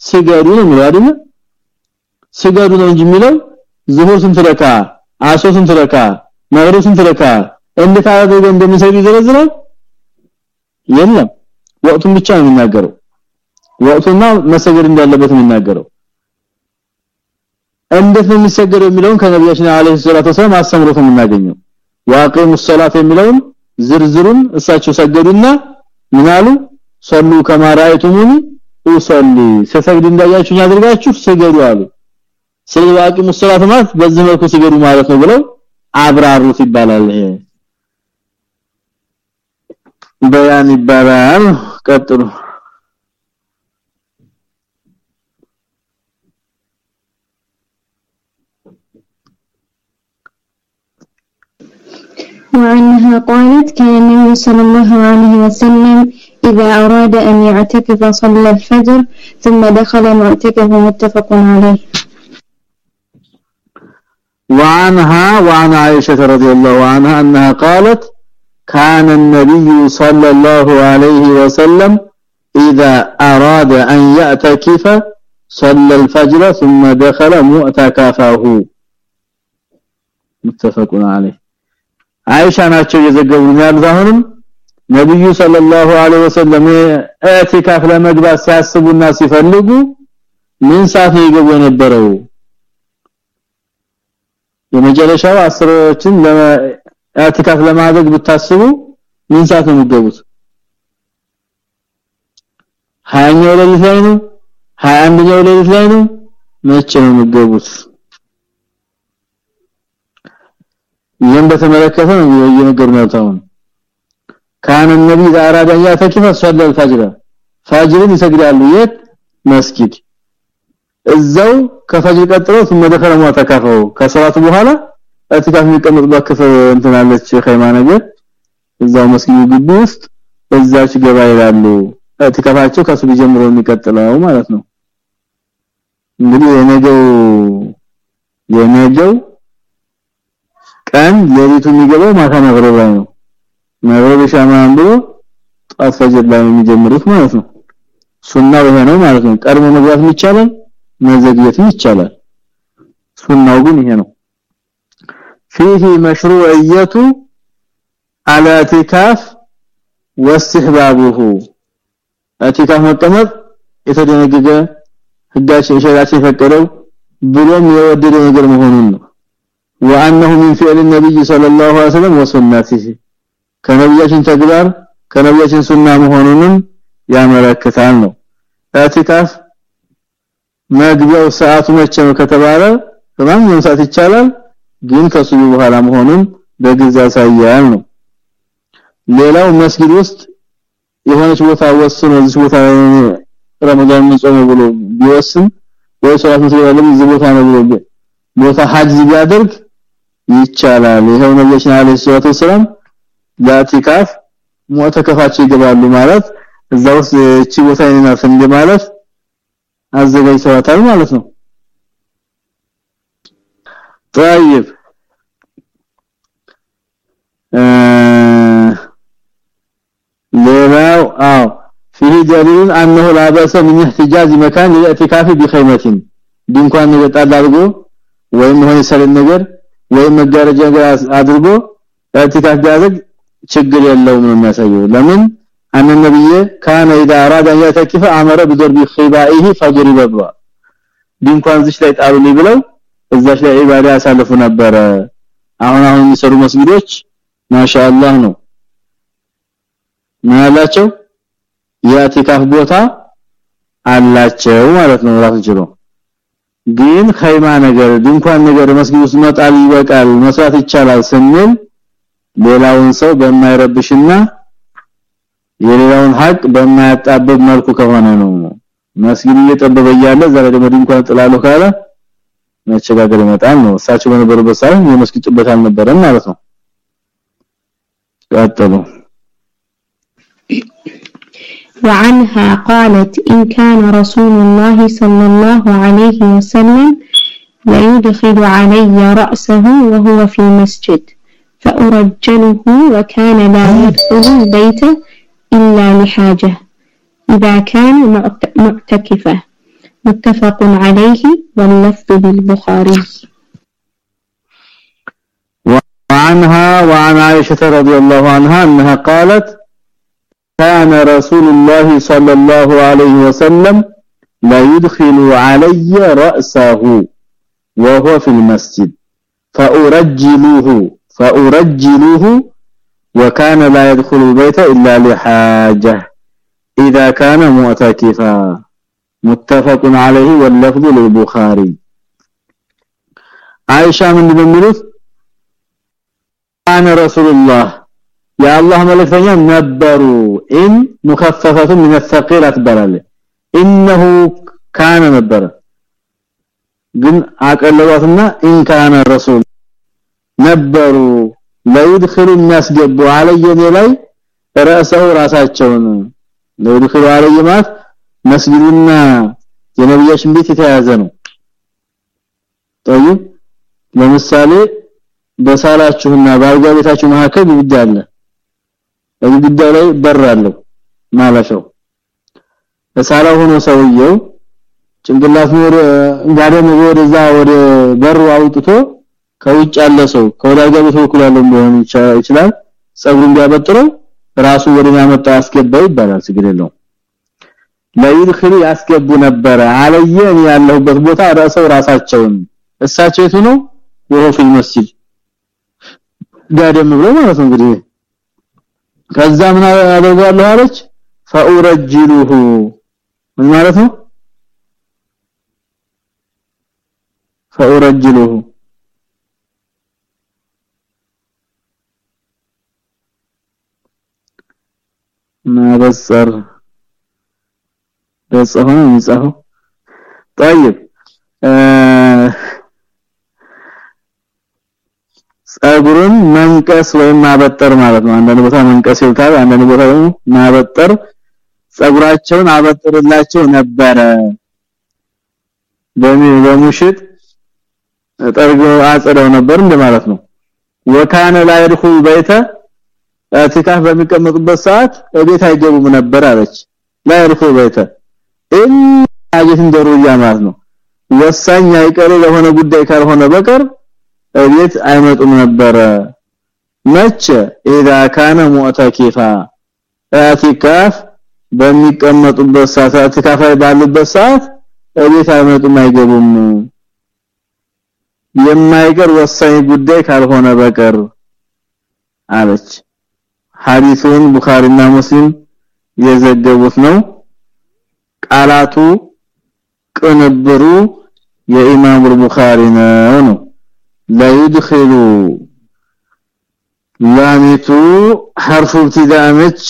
ስገዱ ነው የሚለው አይደል ስገዱ ነው እንጂ የሚለው ዙሁር ስንት ረካ አሶ ስንት ረካ መግሪብ ስንት ረካ እንዴት አድርገው እንደሚሰሩ ይዘረዝራል? የለም። ወቅቱን ብቻ ነው የሚናገረው። ወቅቱና መሰገድ እንዳለበት የሚናገረው እንዴት ነው የሚሰገደው የሚለውን ከነብያችን አለይሂ ሰላቱ ወሰለም አስተምሮት የምናገኘው ዋቂሙ ሰላት የሚለውን ዝርዝሩን እሳቸው ሰገዱና ምናሉ ሰሉ ከማራይቱሙኒ ኡሰሊ። ሰሰግድ እንዳያችሁኝ አድርጋችሁ ስገዱ አሉ። ስለዚህ ዋቂሙ ሰላት ማለት በዚህ መልኩ ስገዱ ማለት ነው ብለው አብራሩት ይባላል ይሄ። በያን ይባላል። ቀጥሉ وعنها قالت كان النبي صلى الله عليه وسلم إذا أراد أن يعتكف صلى الفجر ثم دخل معتكف متفق عليه. وعنها وعن عائشة رضي الله عنها أنها قالت كان النبي صلى الله عليه وسلم إذا أراد أن يعتكف صلى الفجر ثم دخل معتكفه. متفق عليه. አይሻ ናቸው የዘገቡን ያሉት አሁንም ነብዩ ሰለላሁ ዐለይሂ ወሰለም ኢዕቲካፍ ለመግባት ሲያስቡና ሲፈልጉ ምን ሰዓት ይገቡ የነበረው? የመጨረሻው አስሮችን ለኢዕቲካፍ ለማድረግ ብታስቡ ምን ሰዓት ነው የሚገቡት? 20ኛው ሌሊት ላይ ነው? 21ኛው ሌሊት ላይ ነው? መቼ ነው የሚገቡት ይሄን በተመለከተ ነው እየነገሩ ያልታው ካን ነብይ ዛራዳ ያተኪፈ ሶላል ፈጅር ፈጅርን ይሰግዳሉ። የት? መስጊድ። እዛው ከፈጅር ቀጥሎ ثم دخل ከሰላት በኋላ አትካፍ የሚቀመጥበት ክፍል እንትን ኸይማ ነገር። እዛው መስጊዱ ግቢ ውስጥ በዛች ገባ ይላሉ። አትካፋቸው ከሱ ጀምሮ የሚቀጥለው ማለት ነው። እንግዲህ የነገው የነገው ቀን ሌሊቱ የሚገባው ማታ መግረብ ላይ ነው መግረብ ሻማን ብሎ ጧት ፈጅር ላይ የሚጀምሩት ማለት ነው ሱናው ይሄ ነው ማለት ነው ቀድሞ መግባት ይቻላል መዘግየትም ይቻላል ሱናው ግን ይሄ ነው فيه مشروعيه الاعتكاف واستحبابه اعتكاف መቀመጥ የተደነገገ ህጋችን ሸሪዓችን የፈቀደው ብሎም የወደደ ነገር መሆኑን ነው وانه من فعل النبي صلى الله عليه وسلم وسنته ከነብያችን ተግባር ከነብያችን ሱና መሆኑን ያመለክታል ነው ኢዕቲካፍ መግቢያው ሰዓቱ መቼ ነው ከተባለ በማንኛውም ሰዓት ይቻላል ግን ከሱቢ በኋላ መሆኑን በግልጽ ያሳያል ነው ሌላው መስጊድ ውስጥ የሆነች ቦታ ወስኖ እዚህ ቦታ ረመዳን ጾም ብሎ ቢወስን ወይ ሶላት መስጊድ ያለው እዚህ ቦታ ነው ብሎ ቦታ ሐጅ ቢያደርግ ይቻላል ይሄው ነብያችን አለይሂ ሰላቱ ወሰለም ለኢዕቲካፍ ሙተከፋቸው ይገባሉ ማለት እዛ ውስጥ እቺ ቦታ ይናፍ እንደማለት አዘጋጅተዋታል ማለት ነው طيب ሌላው አው فيه دليل انه لا باس من احتجاز مكان للاعتكاف بخيمه ድንኳን ይወጣል አድርጎ ወይም ሆነ ሰለን ነገር ወይም መጋረጃ አድርጎ ኢዕቲካፍ ቢያደርግ ችግር የለውም ነው የሚያሳየው ለምን አን ነብይ ካነ اذا اراد ان يعتكف امر بضرب خبائه فضرب بوا ድንኳን ዝሽ ላይ ጣሉልኝ ብለው እዛሽ ላይ ኢባዳ ያሳልፉ ነበር አሁን አሁን የሚሰሩ መስጊዶች ማሻአላህ ነው ማላቸው የኢዕቲካፍ ቦታ አላቸው ማለት ነው ራሱ ጅሮ ግን ኸይማ ነገር ድንኳን ነገር መስጊድ ውስጥ መጣል ይበቃል መስራት ይቻላል ስንል ሌላውን ሰው በማይረብሽና የሌላውን ሀቅ በማያጣበብ መልኩ ከሆነ ነው። መስጊድ እየጠበበ ያለ ዛሬ ደግሞ ድንኳን ጥላሉ ካለ መቸጋገር ይመጣል ነው። እሳቸው በነበሩበት ሰዓት የመስጊድ ጥበት አልነበረም ማለት ነው። ቀጥሉ وعنها قالت إن كان رسول الله صلى الله عليه وسلم ليدخل علي رأسه وهو في المسجد فأرجله وكان لا يدخل البيت إلا لحاجة إذا كان معتكفة متفق عليه واللفظ بالبخاري. وعنها وعن عائشة رضي الله عنها أنها قالت كان رسول الله صلى الله عليه وسلم لا يدخل علي رأسه وهو في المسجد. فأرجلوه فأرجلوه وكان لا يدخل البيت إلا لحاجة. إذا كان معتكفا متفق عليه واللفظ للبخاري. عائشة من بملوث كان رسول الله የአላህ መልእክተኛ ነበሩ። ኢን ሙከፈፈቱ من الثقيل አትባላለ ኢነሁ ካነ ነበረ ግን አቀለሏትና ኢን ካነ ረሱል ነበሩ። ለይድخل የሚያስገቡ አለየ ላይ ራስው ራሳቸውን ለይድخل አለየ ማለት መስጊድና የነብያችን ቤት የተያዘ ነው። طيب ለምሳሌ በሳላችሁና በአልጋ ቤታችሁ መካከል ይብዳለ አለ ግድግዳ ላይ በር አለው ማለፈው ሆኖ ሰውየው ጭንቅላት ወደ ጋደም ወደዛ ወደ በሩ አውጥቶ ከውጭ ያለ ሰው ቤት በኩል ያለው ሊሆን ይችላል። ጸጉሩን ቢያበጥረው ራሱ ወደ ያመጣ ያስገባው ይባላል። ችግር የለውም። ለይድخሉ ያስገቡ ነበር አለየ እኔ ያለሁበት ቦታ ራሰው ራሳቸውን። እሳቸው የቱ ነው? ወሆ መስጂድ። ጋደም ብሎ ማለት ነው እንግዲህ ከዛ ምን አደርጋለሁ አለች ፈኡረጅሉሁ ምን ማለት ነው ፈኡረጅሉሁ ማበሰር በጽሁን ይጻፈው طيب ጸጉሩን መንቀስ ወይም ማበጠር ማለት ነው። አንዳንድ ቦታ መንቀስ ይልታል አንዳንድ ቦታ ማበጠር። ጸጉራቸውን አበጥርላቸው ነበረ። በሙሽት ጠርጎ አጽደው ነበር እንደማለት ነው። ወካነ ላ በይተ አቲካፍ በሚቀመጡበት ሰዓት እቤት አይገቡም ነበር አለች። ላ በይተ ኢላ ጀትን ደሩያ ማለት ነው። ወሳኝ አይቀር ለሆነ ጉዳይ ካልሆነ በቀር እቤት አይመጡም ነበር መቼ اذا كان معتكفا አትካፍ በሚቀመጡበት ሰዓት አትካፋይ ባሉበት ሰዓት እቤት አይመጡም አይገቡም የማይቀር ወሳኝ ጉዳይ ካልሆነ በቀር አለች ሐዲሱን ቡኻሪና ሙስሊም የዘገቡት ነው ቃላቱ ቅንብሩ የኢማም ቡኻሪ ነው لا يدخل ላሚቱ ሐርፉ ኢብቲዳመች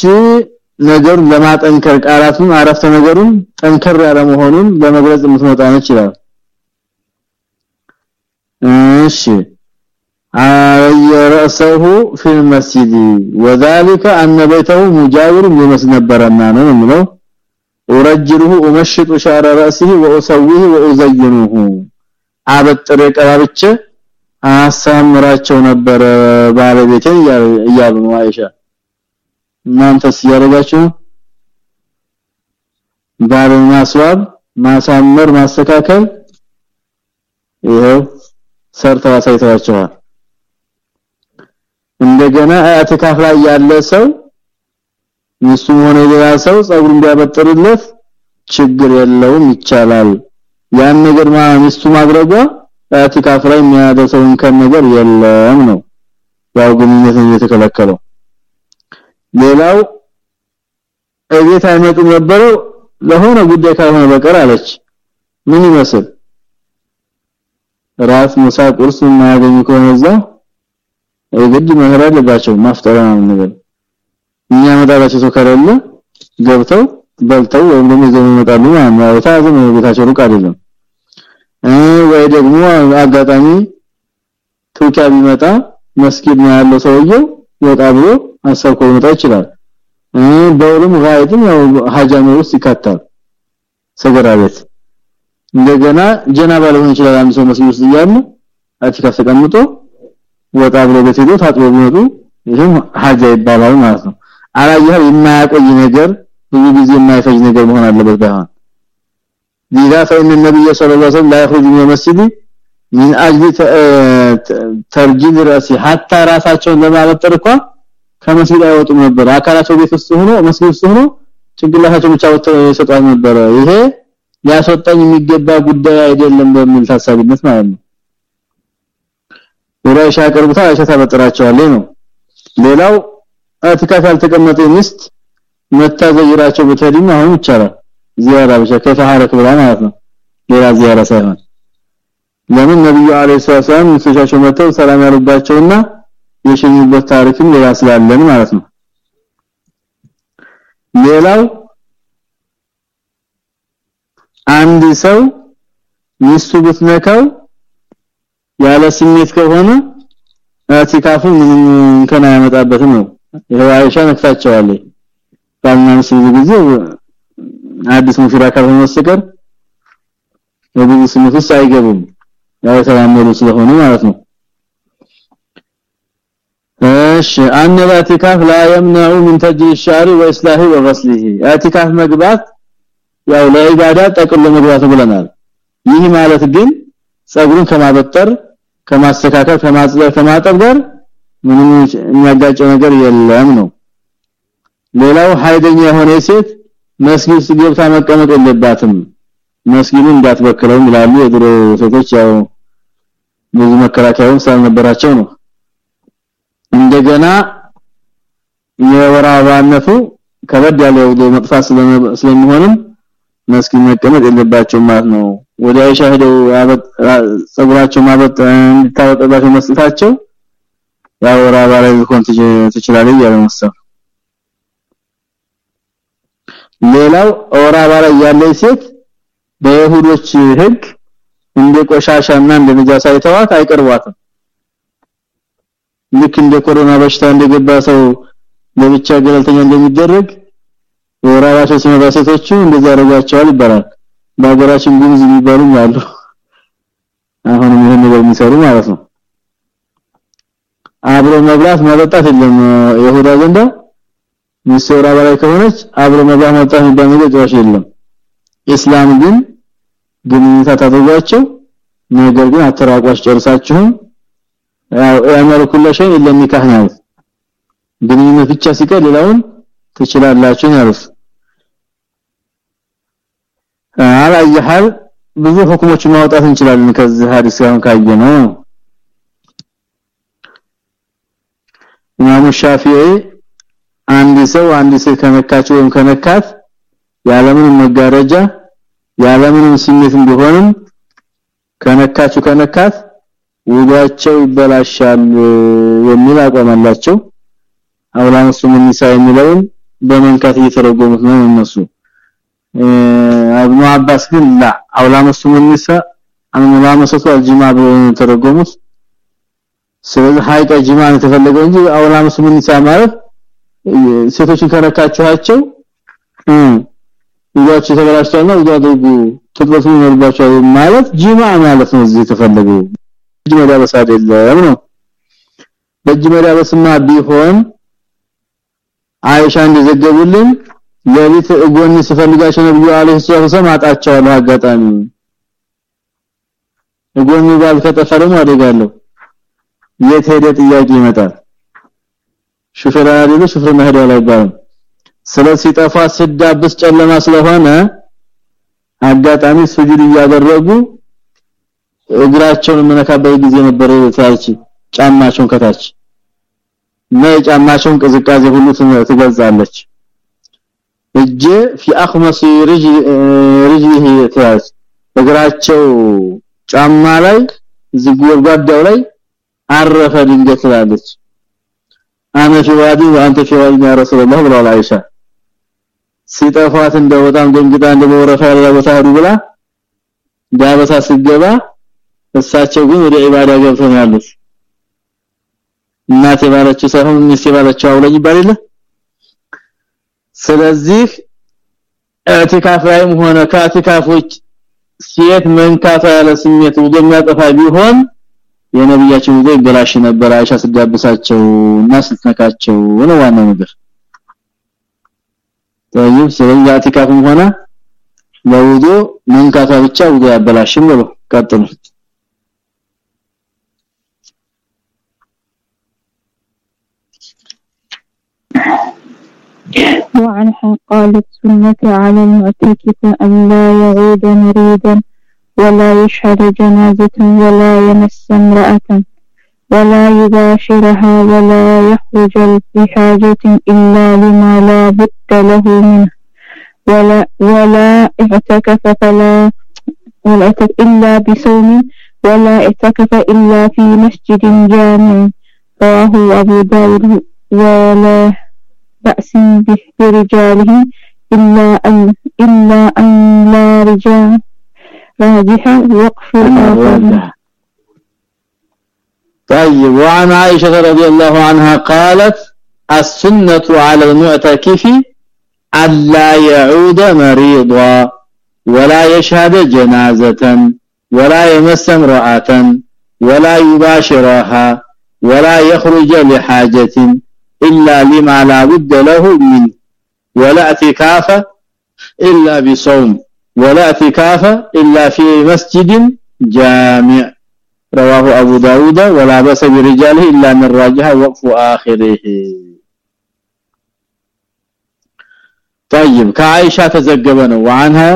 ነገር ለማጠንከር ቃላቱን አረፍተ ነገሩን ጠንከር ያለ መሆኑን ለመግለጽ የምትመጣ ነች ይላል እሺ አየረሰሁ في المسجد وذلك ان بيته مجاور لمسجد ነበረና ነው የሚለው ورجله امشط شعر راسه واسويه وازينه አበጥሬ ቀባብቼ አሳምራቸው ነበር ባለቤቴ እያሉ ነው አይሻ። እናንተስ ያረጋችሁ ባልን ማስዋብ ማሳመር ማስተካከል ይሄው ሰርተው አሳይተዋቸዋል። እንደገና አያተካፍ ላይ ያለ ሰው ሚስቱም ሆነ ሌላ ሰው ጸጉሩን ቢያበጥርለት ችግር የለውም ይቻላል። ያን ነገር ሚስቱ ማድረጓ አያተካፍ ላይ የሚያደርሰውን ከነገር የለም ነው። ያው ግንኙነት የተከለከለው። ሌላው እቤት አይመጡም ነበረው ለሆነ ጉዳይ ካልሆነ በቀር አለች። ምን ይመስል? ራስ ምሳ ቁርስ የማያገኙ ከሆነ እዛ የግድ መህር አለባቸው። ማፍጠራ ነገር እኛ መጣላቸው ሰው ከሌለ ገብተው በልተው ወይም ደግሞ ይዘው ይመጣሉ ማለት ነው። ታዘም ቤታቸው ሩቅ አይደለም ወይ ደግሞ አጋጣሚ ቱካ ቢመጣ መስጊድ ነው ያለው ሰውየው ወጣ ብሎ አሰብኮ ሊመጣ ይችላል። በውልም ጋይትም ያው ሀጃሚ ውስጥ ይካታል። ሰገራ ቤት እንደገና ጀናባ ሊሆን ይችላል። አንድ ሰው መስጊድ ውስጥ እያለ አቲካፍ ተቀምጦ ወጣ ብሎ ቤት ሄዶ ታጥቦ ቢመጡ ይሄም ሀጃ ይባላል ማለት ነው። አላየህ የማያቆይ ነገር ብዙ ጊዜ የማይፈጅ ነገር መሆን አለበት ባይሆን لذا فإن النبي صلى الله عليه وسلم لا يخرج من المسجد من اجل ترجيل راسه حتى ራሳቸውን ለማበጠር እንኳን ከመስጊድ አይወጡም ነበር አካላቸው ቤት ውስጥ ሆኖ መስጊድ ውስጥ ሆኖ ጭንቅላታቸው ብቻ ወጥተው ይሰጣል ነበር ይሄ ሊያስወጣኝ የሚገባ ጉዳይ አይደለም በሚል ታሳቢነት ማለት ነው ወራሻ ቀርብታ አይሻ ታበጥራቸዋለች ነው ሌላው አትካፍ ያልተቀመጠ ሚስት መታዘይራቸው በተዲም አሁን ይቻላል ዚያራ ብቻ ከፈሐረክ ብላ ማለት ነው። ሌላ ዚያራ ሳይሆን። ለምን ነብዩ አለይሂ ሰላም ሚስቶቻቸው መተው ሰላም ያሉባቸውና የሸኙበት ታሪክም ሌላ ስላለን ማለት ነው። ሌላው አንድ ሰው ሚስቱ ብትነካው ያለ ስሜት ከሆነ አቲካፉ ምንም እንከና ያመጣበትም ነው። ይሄው አይሻ ነክታቸዋለች። ባልና ሲሉ ጊዜ አዲስ ሙሽራ ካልሆነ መስከር የብዙ ስሜት ውስጥ አይገቡም ያው ተላመዱ ስለሆነ ማለት ነው እሺ አን الاتكاف لا يمنع من تجري الشعر واصلاحه وغسله اعتكاف መግባት ያው ለኢባዳ ጠቅሎ መግባት ብለናል ይህ ማለት ግን ጸጉሩን ከማበጠር ከማስተካከል ከማጽዳት ከማጠብ ጋር ምንም የሚያጋጨው ነገር የለም ነው ሌላው ሀይደኛ የሆነ ሴት መስጊድ ገብታ መቀመጥ የለባትም። መስጊዱን እንዳትበክለው ይላሉ። የድሮ ሴቶች ያው ብዙ መከራከያውን ስላልነበራቸው ነው። እንደገና የወራባነቱ ከበድ ያለ ወደ መጥፋት ስለሚሆንም መስጊድ መቀመጥ የለባቸው ማለት ነው። ወደ አይሻ ሄደው ጸጉራቸው ማበጥ እንድታወጣባቸው መስጠታቸው ያው ወራባ ላይ ሊሆን ትችላለህ ያለ መሰል ሌላው ኦራ ባላ ያለች ሴት በይሁዶች ህግ እንደ ቆሻሻና እንደ ነጃሳ አይተዋት አይቀርቧትም። ልክ እንደ ኮሮና በሽታ እንደገባ ሰው ለብቻ ገለልተኛ እንደሚደረግ ወራባቸው ሲመጣ ሴቶቹ እንደዛ ያደርጓቸዋል ይባላል። በሀገራችን ጉምዝ የሚባሉ አሉ። አሁንም ይሄን ነገር የሚሰሩ ማለት ነው። አብሮ መብላት መጠጣት የለም። ይሁዳ ዘንዳ ሚስቶራ በላይ ከሆነች አብሮ መጠጣት የሚባል ነገር ጭራሽ የለም። ኢስላም ግን ግንኙነት አታደርጓቸው ነገር ግን አተራቋሽ ጨርሳችሁም ያመሩ ኩሉ ሸይ ለሚካህ ነው ግንኙነት ብቻ ሲቀር ሌላውን ትችላላችሁ ያሉት። አላየሃል ብዙ ሁክሞች ማውጣት እንችላለን ከዚህ ሐዲስ ጋር ካየነው። ኢማሙ ሻፊዒ አንድ ሰው አንድ ሴት ከነካቸው ወይም ከነካት ያለምንም መጋረጃ ያለምንም ስሜት ቢሆንም ከነካቸው ከነካት ውዷቸው ይበላሻል የሚል አቋም አላቸው። አውላንሱ ምንሳ የሚለውን በመንካት እየተረጎሙት ነው እነሱ። አብኑ አባስ ግን ላ አውላንሱ ምንሳ አምላመሰቱ አልጅማ ብለው ተረጎሙት ስለዚህ ሀይቀ ጅማ የተፈለገው እንጂ አውላንሱ ምንሳ ማለት ሴቶችን ከነካችኋቸው ውዷቸው ተበላሽቷልና አድርጉ ትጥበቱ ይኖርባቸዋል ማለት ጅማ ማለት ነው እዚህ የተፈለገው እጅ መዳበስ አይደለም ነው። በእጅ መዳበስማ ቢሆን አይሻ እንደዘገቡልን ለሊት እጎን ሲፈልጋቸው ነብዩ አለይሂ ሰላም አጣቸዋለሁ አጋጣሚ። እጎን ባል ደግሞ አደጋለሁ የት ሄደ ጥያቄ ይመጣል ሹፌር አይደለ ሹፌር መሄድ አይባልም ስለዚህ ጠፋ ስዳብስ ጨለማ ስለሆነ አጋጣሚ ስጁድ እያደረጉ እግራቸውን መነካበት ጊዜ ነበር ታች ጫማቸውን ከታች እና የጫማቸውን ቅዝቃዜ ሁሉ ትገልጻለች እጄ في اخمص رجل رجله ተያዝ እግራቸው ጫማ ላይ ዝጉርጓዳው ላይ አረፈ ድንገት ትላለች አነ ሸዋዲ አንተ ሸዋዲ ያ ረሱላህ ብለዋል አይሻ። ሲጠፋት እንደው በጣም ደንግጣ እንደመወረፋ ያለ ቦታ ብላ ዳበሳ ሲገባ እሳቸው ግን ወደ ኢባዳ ገብተው ያሉት። እናቴ ባለችው ሳይሆን ሚስቴ ባለችው አውለኝ ይባል ስለዚህ ኢዕቲካፍ ላይም ሆነ ከኢዕቲካፎች ሴት መንካቷ ያለ ስሜት ወደሚያጠፋ ቢሆን የነብያችን ወደ ይበላሽ ነበር አይሻ ስዳብሳቸው እና ስትነካቸው ነው ዋናው ነገር طيب ስለዚህ ኢዕቲካፍም ሆነ ለውዱ መንካታ ብቻ ውዱ ያበላሽም ነው ቀጥሉ وعنها قالت سنة على المعتكف أن لا يعود مريضا ولا يشهد جنازة ولا يمس امرأة ولا يباشرها ولا يخرج بحاجة إلا لما لا بد له منه. ولا, ولا اعتكف فلا ولا إلا بصوم ولا اعتكف إلا في مسجد جامع. رواه أبو داود ولا بأس برجاله إلا أن إلا أن لا رجال راجح وقف طيب وعن عائشة رضي الله عنها قالت السنة على المعتكف ألا يعود مريضا ولا يشهد جنازة ولا يمس امرأة ولا يباشرها ولا يخرج لحاجة إلا لما لا بد له منه ولا اعتكاف إلا بصوم. ولا اعتكاف إلا في مسجد جامع رواه أبو داود ولا بس برجاله إلا من راجح وقف آخره طيب كعائشة تزقبنا وعنها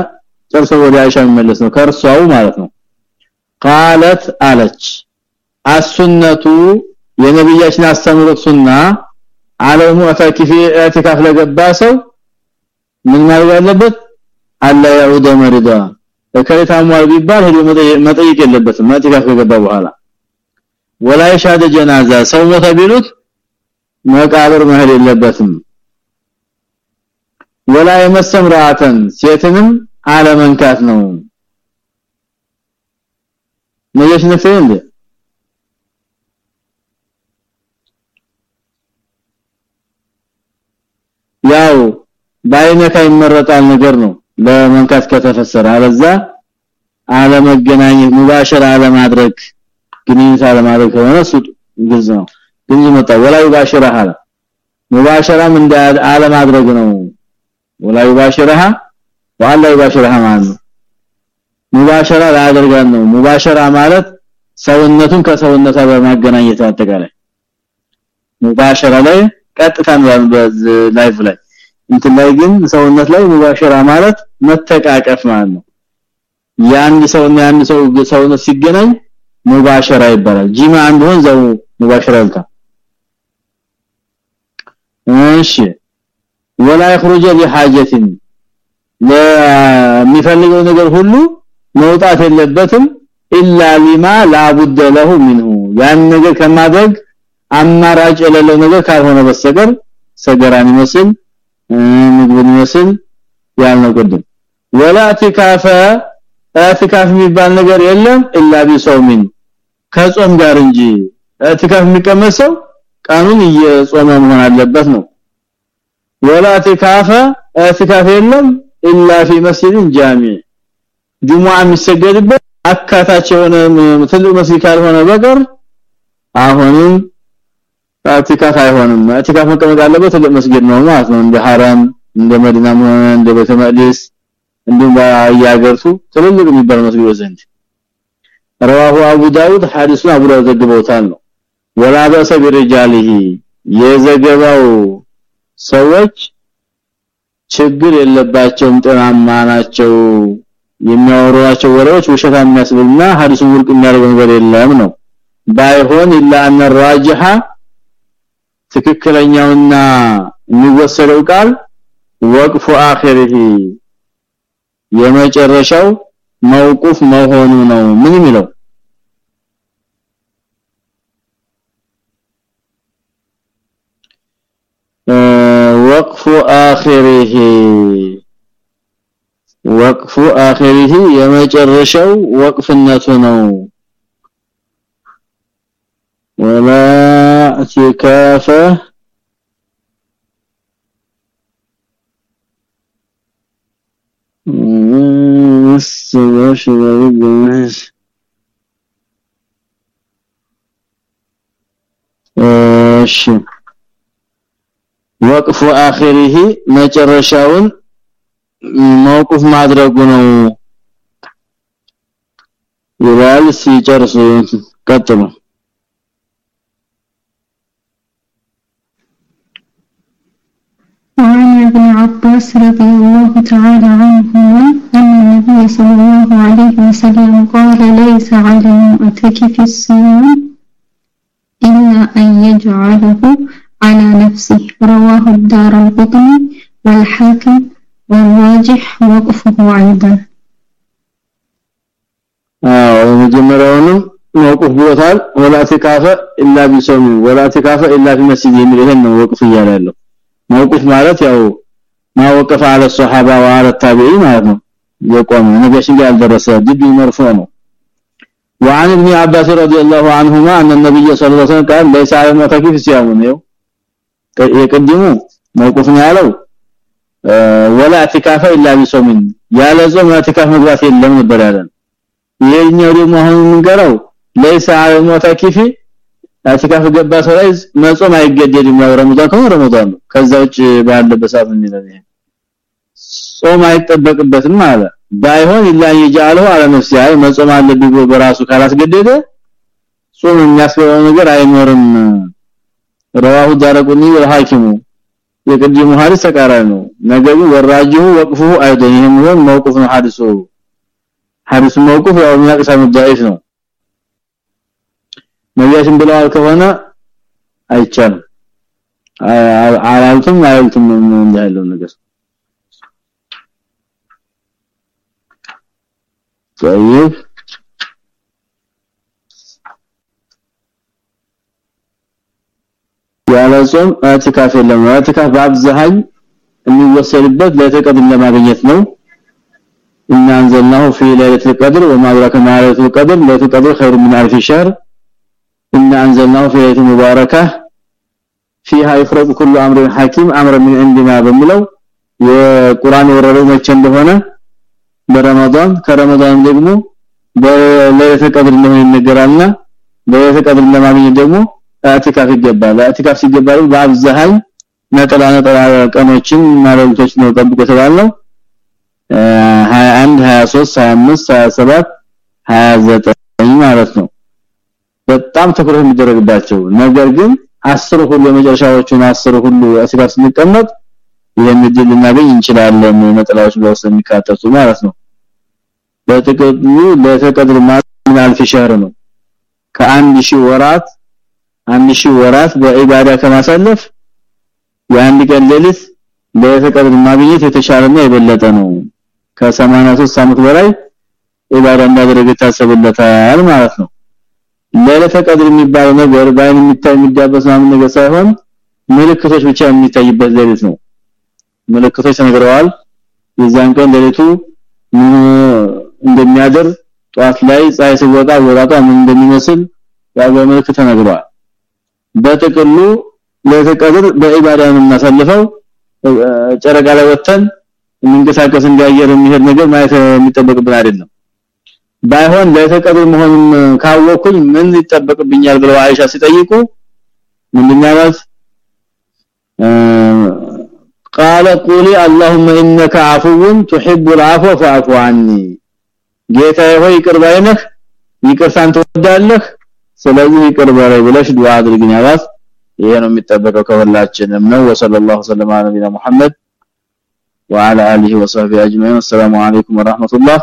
ጨርሶ ወደ አይሻ የሚመለስ ነው ከርሷው ማለት ነው قالت አለች አሱነቱ የነብያችን አስተምሮት ሱና አለው ሙዕተኪፍ ኢዕቲካፍ ለገባ ሰው ምን ማድረግ አለበት አላ ያውደ መርዳ ለከሪታ ሟል ቢባል ሄዶ መጠየቅ የለበትም። ኢዕቲካፍ ከገባ በኋላ ወላ ይሻደ ጀናዛ። ሰው ሞተ ቢሉት መቃብር መሄድ የለበትም። ወላ የመሰምራተን ሴትንም አለመንካት ነው። ነየሽ ነፈይ እንዴ? ያው ባይነካ ይመረጣል ነገር ነው ለመንካት ከተፈሰረ አለዛ አለመገናኘት ሙባሸራ አለማድረግ ግንኙነት አለማድረግ ከሆነ እሱ ግልጽ ነው። ግን ይመጣ ወላ ይባሽራ አለ። ሙባሸራም እንደ አለማድረግ ነው። ወላ ይባሽራha ወላ ይባሽራha ማለት ሙባሸራ ላያደርጋት ነው። ሙባሸራ ማለት ሰውነቱን ከሰውነቷ በማገናኘት አጠቃላይ። ሙባሸራ ላይ ቀጥታ ነው ላይፍ ላይ እንትን ላይ ግን ሰውነት ላይ ሙባሸራ ማለት መተቃቀፍ ማለት ነው ያን ሰውና ያን ሰው ሰውነት ሲገናኝ ሙባሸራ ይባላል ጂማ እንደሆን ዘው ሙባሸራ ይልታ እሺ ወላ يخرج لحاجه ለሚፈልገው ነገር ሁሉ መውጣት የለበትም ኢላ ሊማ ላቡደ ለሁ منه ያን ነገር ከማድረግ አማራጭ የሌለው ነገር ካልሆነ በስተቀር ሰገራን ይመስል ምግብን ይመስል ያልነው ቅድም ولا የሚባል ነገር የለም إلا بصوم ከጾም ጋር እንጂ። ኢትካፍ የሚቀመሰው ቀኑን እየጾመ መሆን አለበት ነው። ولا اعتكاف የለም إلا في مسجد جامع። ጁሙዓ የሚሰገድበት አካታች የሆነ ትልቅ መስጊድ ካልሆነ በቀር አሁንም ኢትካፍ አይሆንም ኢትካፍ መቀመጥ ያለበት ትልቅ መስጊድ ነው ማለት ነው እንደ ሐራም እንደ መዲና ሆነ እንደ ቤተ መቅደስ እንዲሁም በአያገርቱ ትልልቅ የሚባል መስጊድ ዘንድ رواه ابو داود حديثنا ابو داود ዘግበውታል ነው ወላ በሰ ቢረጃሊሂ የዘገባው ሰዎች ችግር የለባቸውም ጤናማ ናቸው የሚያወሯቸው ወሬዎች ውሸታ የሚያስብልና ሐዲሱን ውድቅ የሚያደርግ ነገር የለም ነው ባይሆን ኢላ አን ራጅሃ ትክክለኛውና የሚወሰደው ቃል ወቅፉ አኺሪሂ የመጨረሻው መውቁፍ መሆኑ ነው። ምን የሚለው? ወቅፉ አኺሪሂ ወቅፉ አኺሪሂ የመጨረሻው ወቅፍነቱ ነው ወላ اعتكافه السباش بالناس እሺ ወቅፉ አኺሪሂ መጨረሻውን መውቁፍ ማድረጉ ነው ይላል ሲጨርሱ ቀጥሉ وعن ابن عباس رضي الله تعالى عنهما أن النبي صلى الله عليه وسلم قال ليس على المعتكف الصيام إلا أن يجعله على نفسه رواه الدار القطني والحاكم والراجح وقفه أيضا አዎ መጀመሪያውንም ወቅፍ ብሎታል ወላ ተካፈ ኢላ ቢሶም ወላ ተካፈ ኢላ ቢመስጂድ የሚል ይሄን ነው ወቅፍ እያለ ያለው መውቁፍ ማለት ያው ማወቀፍ አለ ሱሐባ ወአለ ታቢዒ ማለት ነው የቆመ ነብያችን ጋር ያልደረሰ ድብ መርፎ ነው وعن ابن عباس رضي الله عنهما ان النبي صلى الله عليه وسلم قال ليس على المعتكف صيام ነው የቀድሙ መውቁፍ ነው ያለው ወላ ኢትካፈ ኢላ ቢሶም ያለ ጾም ኢትካፍ መግባት የለም ነበር ያለን ይሄኛው ደግሞ አሁን የምንቀረው ليس على المعتكف ኢትካፍ ገባ ሰው ላይ መጾም አይገደድም ያው ረመዳን ከሆነ ረመዳን ነው ከዛ ውጭ ባለበት ሰዓት ምን ይላል ጾም አይጠበቅበትም አለ ባይሆን ኢላ ይጃለው አለ ነፍሲ አይ መጾም አለብኝ በራሱ ካላስገደደ ጾም የሚያስበው ነገር አይኖርም رواه دارقني والحاكم የቅድሙ ሐዲስ ተቃራኒ ነው ነገሩ ወራጅሁ ወቅፉ አይደን ይሄም ሆን መውቁፍ ነው ሐዲሱ ሐዲሱ መውቁፍ ያው የሚያቀሳም ዳይፍ ነው ነቢያችን ብለዋል ከሆነ አይቻልም አላልቱም አይልቱም እንዳለው ነገር طيب ያለ ጾም ኢትካፍ የለም ኢትካፍ በአብዛኝ የሚወሰድበት ለተቀድም ለማግኘት ነው إن أنزلناه في ليلة القدر وما أدراك ما ليلة القدر ليلة القدر خير من ألف شهر إن أنزلناه في ليلة مباركة فيها يفرق كل أمر حكيم أمر من عندنا بملو የቁርአን ወረደው መቼ እንደሆነ በረመዳን ከረመዳን ደግሞ በለይለተ ቀድር ነው ይነገራልና በለይለተ ቀድር ለማግኘት ደግሞ አቲካፍ ይገባል አቲካፍ ሲገባል በአብዛኛው ነጠላ ነጠላ ቀኖችን ማለቶች ነው ጠብቆ ተባለው 21 23 25 27 29 ማለት ነው በጣም ትኩረት የሚደረግባቸው ነገር ግን አስር ሁሉ የመጨረሻዎቹን አስር ሁሉ አሲባስ ስንቀመጥ ይሄን እድል ልናገኝ እንችላለን ነጠላዎች በውስጥ የሚካተቱ ማለት ነው። በጥቅሉ ለተቀድር ማን አልፍ ነው። ከአንድ ሺህ ወራት አንድ ሺህ ወራት በኢባዳ ከማሳለፍ የአንድ ቀን ሌሊት ለተቀድር ማግኘት የተሻለና የበለጠ ነው። ከ83 ዓመት በላይ ኢባዳ እንዳደረገ ታሰብለታል ማለት ነው ለይለተ ቀድር የሚባለው ነገር ባይን የሚታይ የሚዳበስ ምናምን ነገር ሳይሆን ምልክቶች ብቻ የሚታይበት ሌሊት ነው። ምልክቶች ተነግረዋል። የዛን ቀን ሌሊቱ እንደሚያደር ጧት ላይ ፀሐይ ሲወጣ ወራቷ ምን እንደሚመስል ያው በምልክት ተነግሯል። በጥቅሉ ለይለተ ቀድር በኢባዳ የምናሳልፈው። ጨረቃ ላይ ወተን የሚንቀሳቀስ እንዲያየር የሚሄድ ነገር ማየት የሚጠበቅብን አይደለም ባይሆን ለተቀበል መሆኑን ካወኩኝ ምን ይጠበቅብኛል ብለው አይሻ ሲጠይቁ ምንድነው قال قولي اللهم انك عفو تحب العفو فاعف عني ጌታዬ ሆይ ይቅር ባይ ነህ ይቅርታን ትወዳለህ ስለዚህ ይቅር በላይ ብለሽ ዱዓ አድርግኝ አላት ይሄ ነው የሚጠበቀው ከሁላችንም ነው ወሰለላሁ ዐለ ነቢይና ሙሐመድ وعلى اله وصحبه اجمعين السلام عليكم ورحمه الله